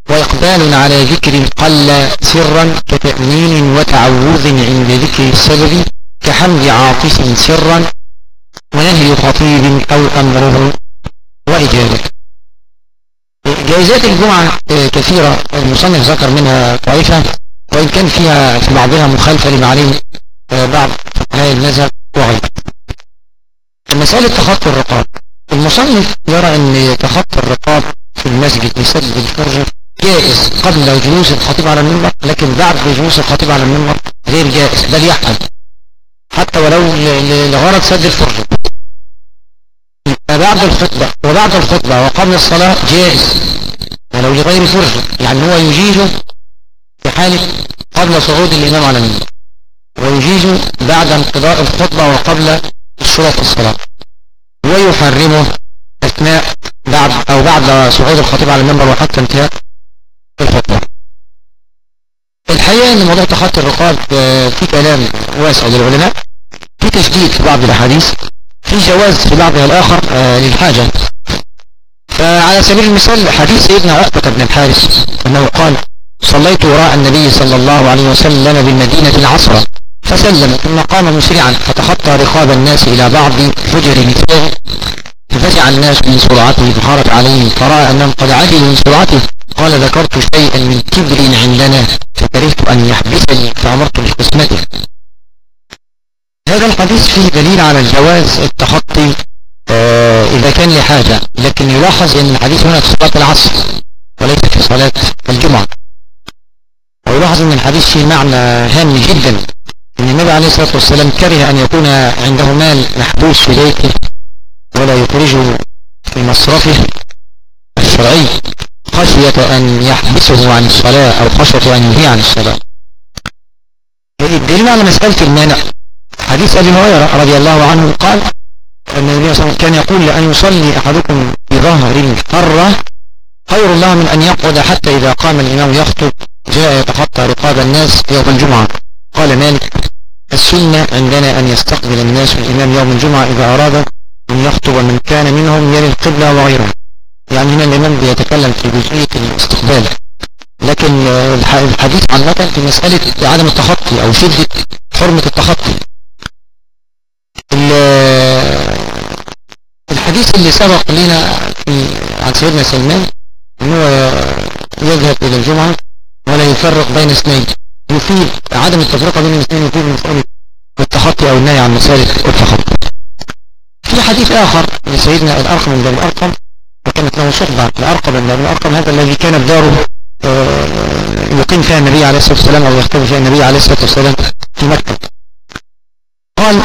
وإقبال على ذكر قل سرا كتأمين وتعوذ عند ذكر السبب كحمد عاطف سرا ونهي خطيب أو أمره وإجابة. جائزات الجمعة كثيرة. المصنف ذكر منها طائفة وإن كان فيها في بعضها مخالفة لما عليه بعض فقهاء المذهب وغيره. مسألة تخطي الرقاب. المصنف يرى أن تخطي الرقاب في المسجد لسد الفرجة جائز قبل جلوس الخطيب على المنبر لكن بعد جلوس الخطيب على المنبر غير جائز بل يحمل حتى ولو لغرض سد الفرجة. بعد الخطبة وبعد الخطبة وقبل الصلاة جائز. ولو لغير فرجة يعني هو يجيزه في حالة قبل صعود الإمام على المنبر. ويجيزه بعد انقضاء الخطبة وقبل الشروط الصلاة. ويحرمه أثناء بعد أو بعد صعود الخطيب على المنبر وحتى انتهاء الحقيقة إن موضوع تخطي الرقاب في كلام واسع للعلماء في تشديد في بعض الأحاديث في جواز في بعضها الآخر للحاجة. فعلى سبيل المثال حديث سيدنا عقبة بن الحارث أنه قال صليت وراء النبي صلى الله عليه وسلم بالمدينة العصرة فسلم ثم قام مسرعا فتخطى رقاب الناس إلى بعض حجر نسائه ففزع الناس من سرعته فخرج عليهم فرأى أنهم قد عجلوا من سرعته. قال ذكرت شيئا من كبر عندنا فكرهت أن يحبسني فأمرت بقسمته هذا الحديث فيه دليل على الجواز التخطي آه إذا كان لحاجة. لكن يلاحظ أن الحديث هنا في صلاة العصر وليس في صلاة الجمعة. ويلاحظ أن الحديث فيه معنى هام جدا. أن النبي عليه الصلاة والسلام كره أن يكون عنده مال محبوس في بيته. ولا يخرجه في مصرفه الشرعي خشية أن يحبسه عن الصلاة أو خشية أن ينهي عن الصلاة. الدليل على مسألة المانع. حديث أبي هريرة رضي الله عنه قال أن النبي صلى الله عليه وسلم كان يقول لأن يصلي أحدكم بظهر الحرة خير الله من أن يقعد حتى إذا قام الإمام يخطب جاء يتخطى رقاب الناس يوم الجمعة. قال مالك السنة عندنا أن يستقبل الناس الإمام يوم الجمعة إذا أراد أن يخطب من كان منهم يلي القبلة وغيره يعني هنا الإمام بيتكلم في جزئية الاستقبال. لكن الحديث عامة في مسألة عدم التخطي أو شدة حرمة التخطي. الحديث اللي سبق لنا عن سيدنا سلمان أنه يذهب إلى الجمعة ولا يفرق بين اثنين. يفيد عدم التفرقة بين الاثنين يفيد مسألة التخطي أو النهي عن مسألة التخطي. في حديث آخر لسيدنا الأرقم بني الأرقم وكانت له صحبة لأرقم من بني الأرقم هذا الذي كانت داره يقيم فيها النبي عليه الصلاة والسلام أو يختفي فيها النبي عليه الصلاة والسلام في مكة. قال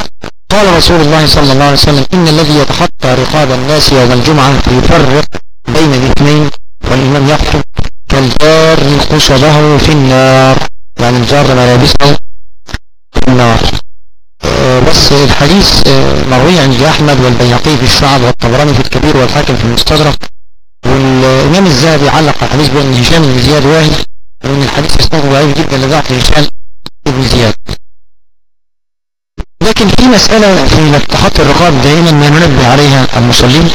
قال رسول الله صلى الله عليه وسلم إن الذي يتخطى رقاب الناس يوم الجمعة يفرق بين الاثنين والإمام يخطب كالجار خشبه في النار يعني الجار ملابسه في النار. بس الحديث مروي عند أحمد والبيهقي في الشعب والطبراني في الكبير والحاكم في المستدرك. والإمام الذهبي علق الحديث بأن هشام بن زياد واهي وأن الحديث اسمه ضعيف جدا لضعف هشام بن زياد. لكن في مسألة في تحط الرقاب دائما ما ننبه عليها المصلين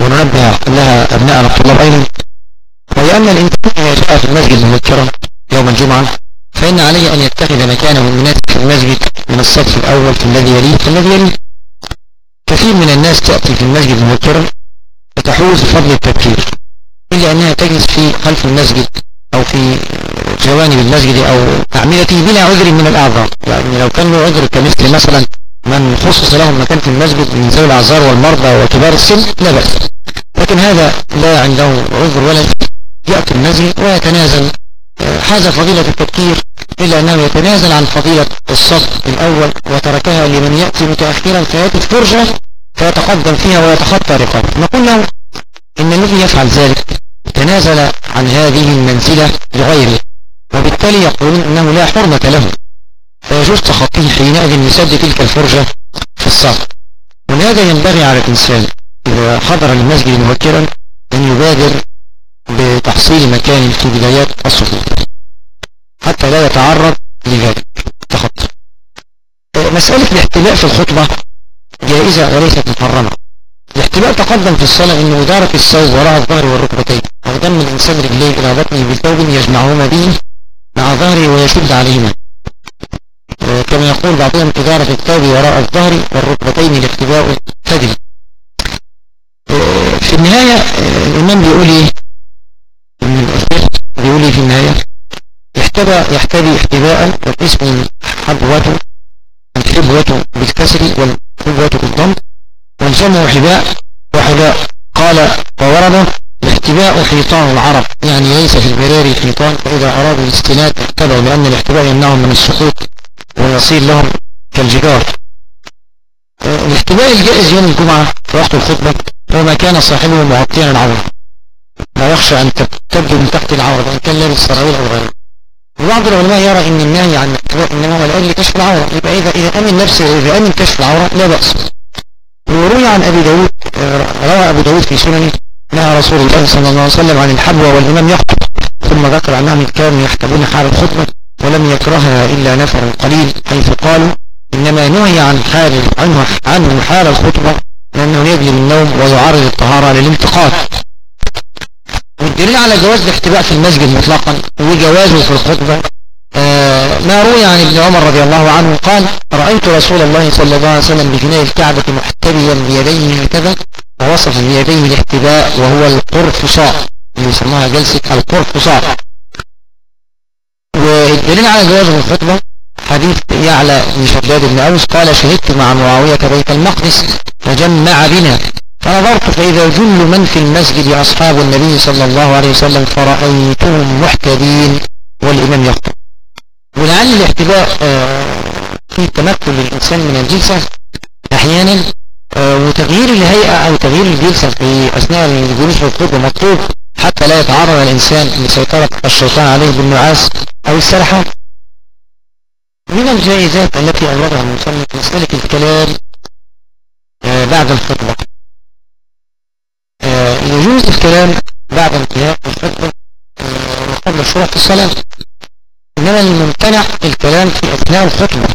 وننبه لها أبناء الطلاب أيضا وهي أن الإنسان إذا جاء في المسجد مبكرا يوم الجمعة فإن عليه أن يتخذ مكانه المناسب في المسجد من الصف الأول في الذي يليه. في الذي يليه. كثير من الناس تأتي في المسجد مبكرا وتحوز فضل التبكير. إلا أنها تجلس في خلف المسجد أو في جوانب المسجد أو أعمدته بلا عذر من الأعذار. يعني لو كان له عذر كمثل مثلا من خصص لهم مكان في المسجد من ذوي الأعذار والمرضى وكبار السن لا بأس. لكن هذا لا عنده عذر ولا يأتي المسجد ويتنازل حاز فضيلة التبكير إلا أنه يتنازل عن فضيلة الصف الأول وتركها لمن يأتي متأخرا فيأتي فرجة فيتقدم فيها ويتخطى رقابة. نقول له إن الذي يفعل ذلك تنازل عن هذه المنزلة لغيره وبالتالي يقولون أنه لا حرمة له. فيجوز تخطيه حينئذ لسد تلك الفرجة في الصف. ولهذا ينبغي على الإنسان إذا حضر المسجد مبكرا أن يبادر بتحصيل مكان في بدايات الصفوف حتى لا يتعرض لذلك. التخطي مسألة الاحتلاء في الخطبة جائزة وليست محرمة. الاحتلاء تقدم في الصلاة انه إدارة الثوب وراء الظهر والركبتين وضم الإنسان رجليه إلى بطنه بثوب يجمعهما به مع ظهره ويشد عليهما. كما يقول بعضهم إدارة الثوب وراء الظهر والركبتين لاختباء الثدي في النهاية الإمام بيقول إيه؟ في النهاية احتبى يحتبي احتباء والاسم حبوته الحبوة بالكسر والحبوة بالضم والجمع حباء وحباء. قال وورد الاحتباء حيطان العرب. يعني ليس في البراري حيطان فإذا أرادوا الاستناد احتبوا لأن الاحتباء يمنعهم من السقوط ويصير لهم كالجدار. الاحتباء الجائز يوم الجمعة في وقت الخطبة هو ما كان صاحبه مغطيا العورة لا يخشى أن تبدو من تحت العورة وإن كان لابس سراويل أو غيره وبعض العلماء يرى أن النهي عن الاحتباء إنما هو الآن لكشف العورة. يبقى إذا إذا أمن نفسه إذا أمن كشف العورة لا بأس. وروي عن أبي داود روى أبو داود في سننه نهى رسول الله صلى الله عليه وسلم عن الحبوة والإمام يخطب ثم ذكر أنهم كانوا يحتبون حال الخطبة ولم يكرهها إلا نفر قليل حيث قالوا إنما نهي عن حال عنه, عنه حال الخطبة لأنه يجلب النوم ويعرض الطهارة للانتقاد. والدليل على جواز الاحتباء في المسجد مطلقا وجوازه في الخطبة. آه ما روي عن ابن عمر رضي الله عنه قال رأيت رسول الله صلى الله عليه وسلم بجناء الكعبة محتبيا بيديه هكذا ووصف بيديه الاحتباء وهو القرفصاء اللي يسموها جلسة القرفصاء والدليل على جواز الخطبة حديث يعلى بن شداد بن أوس قال شهدت مع معاوية بيت المقدس فجمع بنا فنظرت فإذا جل من في المسجد أصحاب النبي صلى الله عليه وسلم فرأيتهم محتدين والإمام يخطب. ولعل الاحتباء في تمكن للإنسان من الجلسة أحيانا وتغيير الهيئة أو تغيير الجلسة في أثناء الجلوس مطلوب حتى لا يتعرض الإنسان لسيطرة الشيطان عليه بالنعاس أو السرحة. من الجائزات التي أوردها المصنف مسألة الكلام بعد الخطبة. يجوز الكلام بعد انتهاء الخطبة وقبل الشروع في الصلاة. إنما الممتنع الكلام في أثناء الخطبة.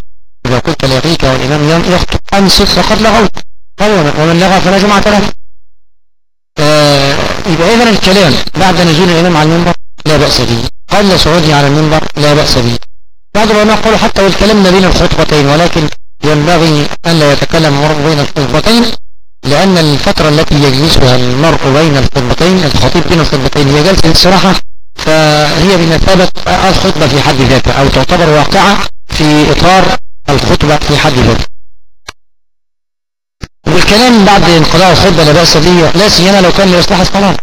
إذا كنت لغيك والإمام يخطب أنصت فقد لغوت. ومن لغى فلا جمعة له. يبقى إذن الكلام بعد نزول الإمام على المنبر لا بأس به. قبل صعوده على المنبر لا بأس به. بعض العلماء قالوا حتى والكلام ما بين الخطبتين ولكن ينبغي أن لا يتكلم المرء بين الخطبتين. لأن الفترة التي يجلسها المرء بين الخطبتين الخطيب بين الخطبتين هي جلسة الاستراحة فهي بمثابة الخطبة في حد ذاتها أو تعتبر واقعة في إطار الخطبة في حد ذاتها. والكلام بعد انقضاء الخطبة لا بأس به لا سيما لو كان لإصلاح الصلاة.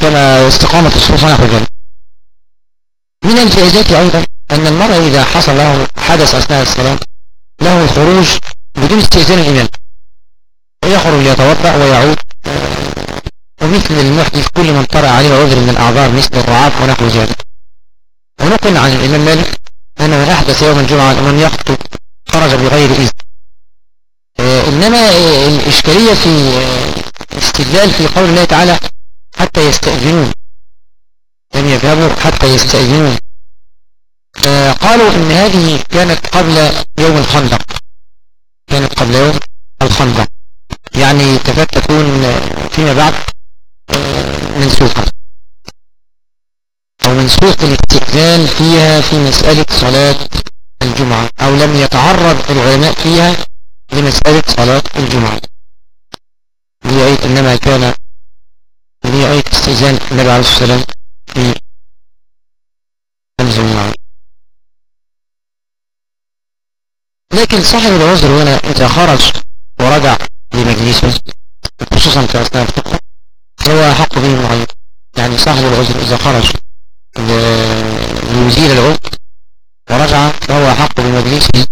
كما استقامة الصوف ونحو ذلك من الجائزات أيضا أن المرء إذا حصل له حدث أثناء الصلاة له الخروج بدون استئذان الإمام. ويخرج يتوضأ ويعود. ومثل المحدث كل من طرأ عليه عذر من الأعذار مثل الرعاف ونحو ذلك. ونقل عن الإمام مالك أنه أحدث يوم الجمعة من يخطب خرج بغير إذن. إنما الإشكالية في استدلال في قول الله تعالى حتى يستأذنون. لم يذهبوا حتى يستأذنون. قالوا إن هذه كانت قبل يوم الخندق. كانت قبل يوم الخندق. يعني تكاد تكون فيما بعد منسوخة أو منسوخ الاستئذان فيها في مسألة صلاة الجمعة أو لم يتعرض العلماء فيها لمسألة صلاة الجمعة. آية إنما كان آية استئذان النبي عليه الصلاة والسلام في الجمعة. لكن صاحب العذر هنا إذا خرج ورجع لمجلسه خصوصا في أثناء الخطبة فهو أحق به المعين يعني صاحب العذر إذا خرج ليزيل العذر ورجع فهو أحق بمجلسه.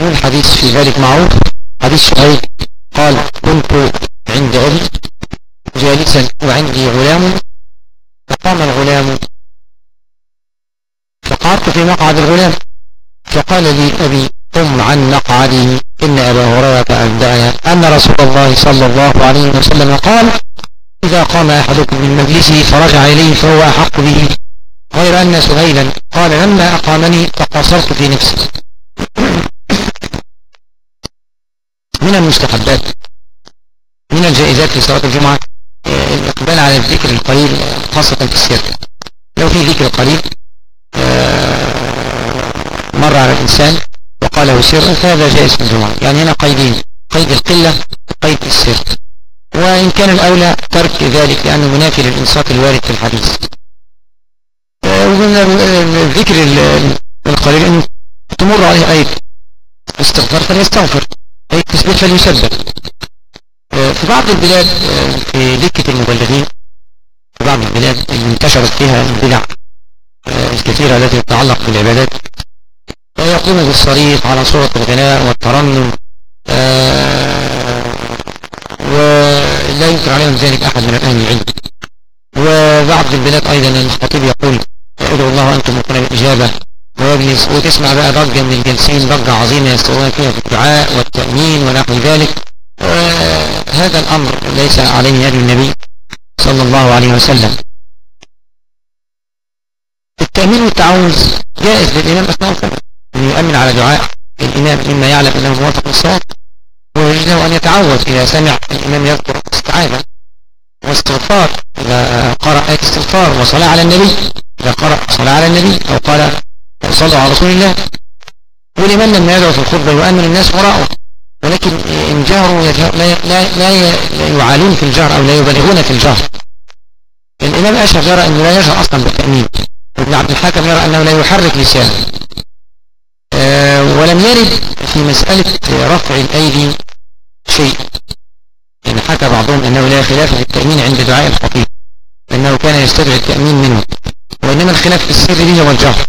والحديث في ذلك معروف حديث شعيب قال كنت عند أبي جالسا وعندي غلام. فقام الغلام. فقعدت في مقعد الغلام فقال لي أبي قم عن مقعدي. إن أبا هريرة أبدأنا أن رسول الله صلى الله عليه وسلم قال إذا قام أحدكم من مجلسه فرجع إليه فهو أحق به غير أن سهيلا قال لما أقامني فقصرت في نفسي. من المستحبات من الجائزات في صلاة الجمعة الإقبال على الذكر القليل خاصة في السر لو في ذكر قليل مر على الإنسان وقاله سرا فهذا جائز في الجمعة. يعني هنا قيدين قيد القلة وقيد السر. وإن كان الأولى ترك ذلك لأنه منافي للإنصات الوارد في الحديث. ومن الذكر القليل أن تمر عليه أي استغفر فليستغفر. أي تثبت فليسبب في بعض البلاد في دكة المبلغين في بعض البلاد اللي انتشرت فيها البدع الكثيرة التي تتعلق بالعبادات ويقوم بالصريخ على صورة الغناء والترنم ولا ينكر عليهم ذلك أحد من أهل العلم. وبعض البلاد أيضا الخطيب يقول ادعوا الله أنتم مقنع الإجابة ويجلس وتسمع بقى ضجة من الجالسين ضجة عظيمة يستوون فيها في الدعاء والتأمين ونحو ذلك. هذا الأمر ليس عليه هدي النبي صلى الله عليه وسلم. التأمين والتعوذ جائز للإمام أثناء الخطبة. أن يؤمن على دعاء الإمام مما يعلم أنه موافق للصواب ويجوز له أن يتعوذ إذا سمع الإمام يذكر استعاذة واستغفار إذا قرأ آية استغفار وصلاة على النبي إذا قرأ صلاة على النبي أو قال صلوا على رسول الله. والإمام لما يدعو في الخطبة يؤمن الناس وراءه ولكن إن جهروا لا, لا, لا يعالون في الجهر أو لا يبالغون في الجهر. الإمام أشهر يرى أنه لا يجهر أصلا بالتأمين. ابن عبد الحكم يرى أنه لا يحرك لسانه ولم يرد في مسألة رفع الأيدي شيء. يعني حكى بعضهم أنه لا خلاف في التأمين عند دعاء الخطيب لأنه كان يستدعي التأمين منه وإنما الخلاف في السر به والجهر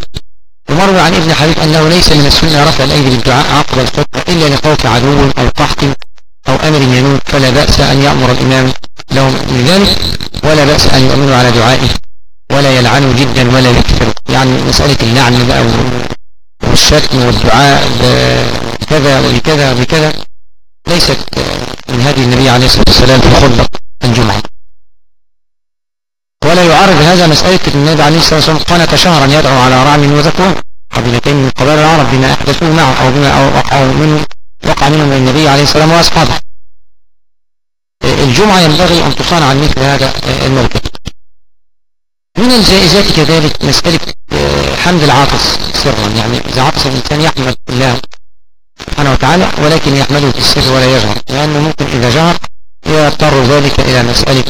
ومروي عن ابن حبيب أنه ليس من السنة رفع الأيدي بالدعاء عقب الخطبة إلا لخوف عدو أو قحط أو أمر ينوب فلا بأس أن يأمر الإمام لهم بذلك ولا بأس أن يؤمنوا على دعائه ولا يلعنوا جدا ولا يكثروا يعني مسألة اللعن بقى والشتم والدعاء بكذا وبكذا وبكذا ليست من هذه النبي عليه الصلاة والسلام في خطبة الجمعة. ولا يعارض هذا مسألة النبي عليه الصلاة والسلام قنت شهرا يدعو على رعم وذكوان قبيلتين من قبائل العرب بما أحدثوه معه أو بما أو من وقع منهم النبي عليه السلام وأصحابه. الجمعة ينبغي أن تصان عن مثل هذا الموقف. من الجائزات كذلك مسألة آه، حمد العاطس سرا. يعني إذا عطس الإنسان يحمد الله سبحانه وتعالى ولكن يحمده في السر ولا يجهر. لأنه ممكن إذا جهر يضطر ذلك إلى مسألة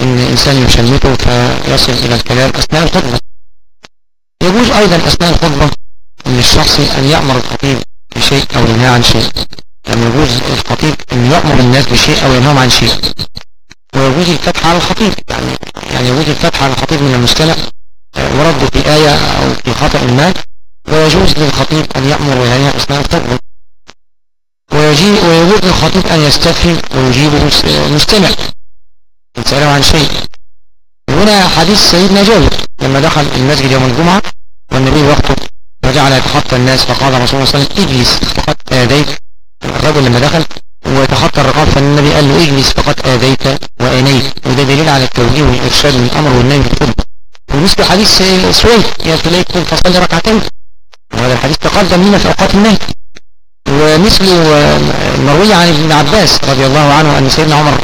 إن الإنسان يشمته فيصل إلى الكلام أثناء الخطبة. يجوز أيضا أثناء الخطبة للشخص أن يأمر الخطيب بشيء أو ينهى عن شيء. يعني يجوز الخطيب أن يأمر الناس بشيء أو ينهى عن شيء. ويجوز الفتح على الخطيب يعني يعني يجوز الفتح على الخطيب من المستمع آه، ورده في آية أو في خطأ ما ويجوز للخطيب أن يأمر وينهى أثناء الخطبة ويجوز للخطيب أن يستفهم ويجيب المستمع يسأله عن شيء. هنا حديث سيدنا جابر لما دخل المسجد يوم الجمعة والنبي وقته وجعل يتخطى الناس فقال رسول الله صلى الله عليه وسلم اجلس. فقد آذيت. الرجل لما دخل ويتخطى الرقاب فالنبي قال له اجلس فقد آذيت وأنيت. وده دليل على التوجيه والإرشاد من والنهي في الخطبة ومثل حديث سويد يا سليك قل فصلي ركعتين. وهذا الحديث تقدم لنا في أوقات النهي. ومثل مروي عن ابن عباس رضي الله عنه أن سيدنا عمر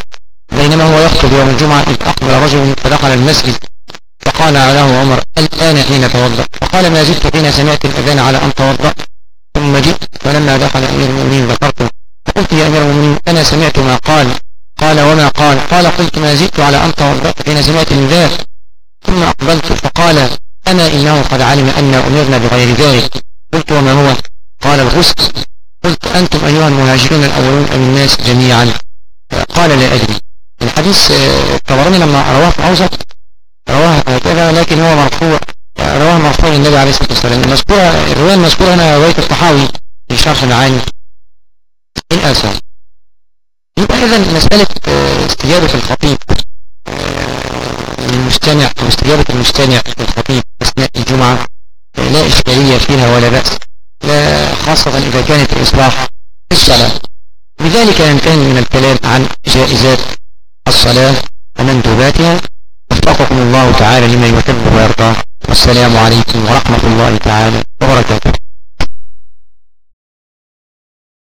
بينما هو يخطب يوم الجمعة إذ أقبل رجل فدخل المسجد فقال له عمر الآن حين توضأ؟ فقال ما زلت حين سمعت الأذان على أن توضأ؟ ثم جئت فلما دخل أمير المؤمنين ذكرته. فقلت يا أمير المؤمنين أنا سمعت ما قال قال وما قال قال قلت ما زلت على أن توضأت حين سمعت النداء ثم أقبلت فقال أنا إنه قد علم أن أمرنا بغير ذلك. قلت وما هو؟ قال الغسل. قلت أنتم أيها المهاجرون الأولون أم الناس جميعا؟ قال لا أدري. الحديث آه، الطبراني لما رواه في أوسط رواه هكذا لكن هو مرفوع. رواه مرفوع للنبي عليه الصلاة والسلام. المذكورة الرواية المذكورة هنا رواية الطحاوي في شرح معاني الآثار يبقى إذا مسألة آه، استجابة الخطيب. للمستمع آه، أو استجابة المستمع للخطيب أثناء الجمعة لا إشكالية فيها ولا بأس لا خاصة إذا كانت الإصلاح في الصلاة. لذلك ينتهي من الكلام عن جائزات الصلاة ومندوباتها. وفقكم الله تعالى لما يحب ويرضى. والسلام عليكم ورحمة الله تعالى وبركاته.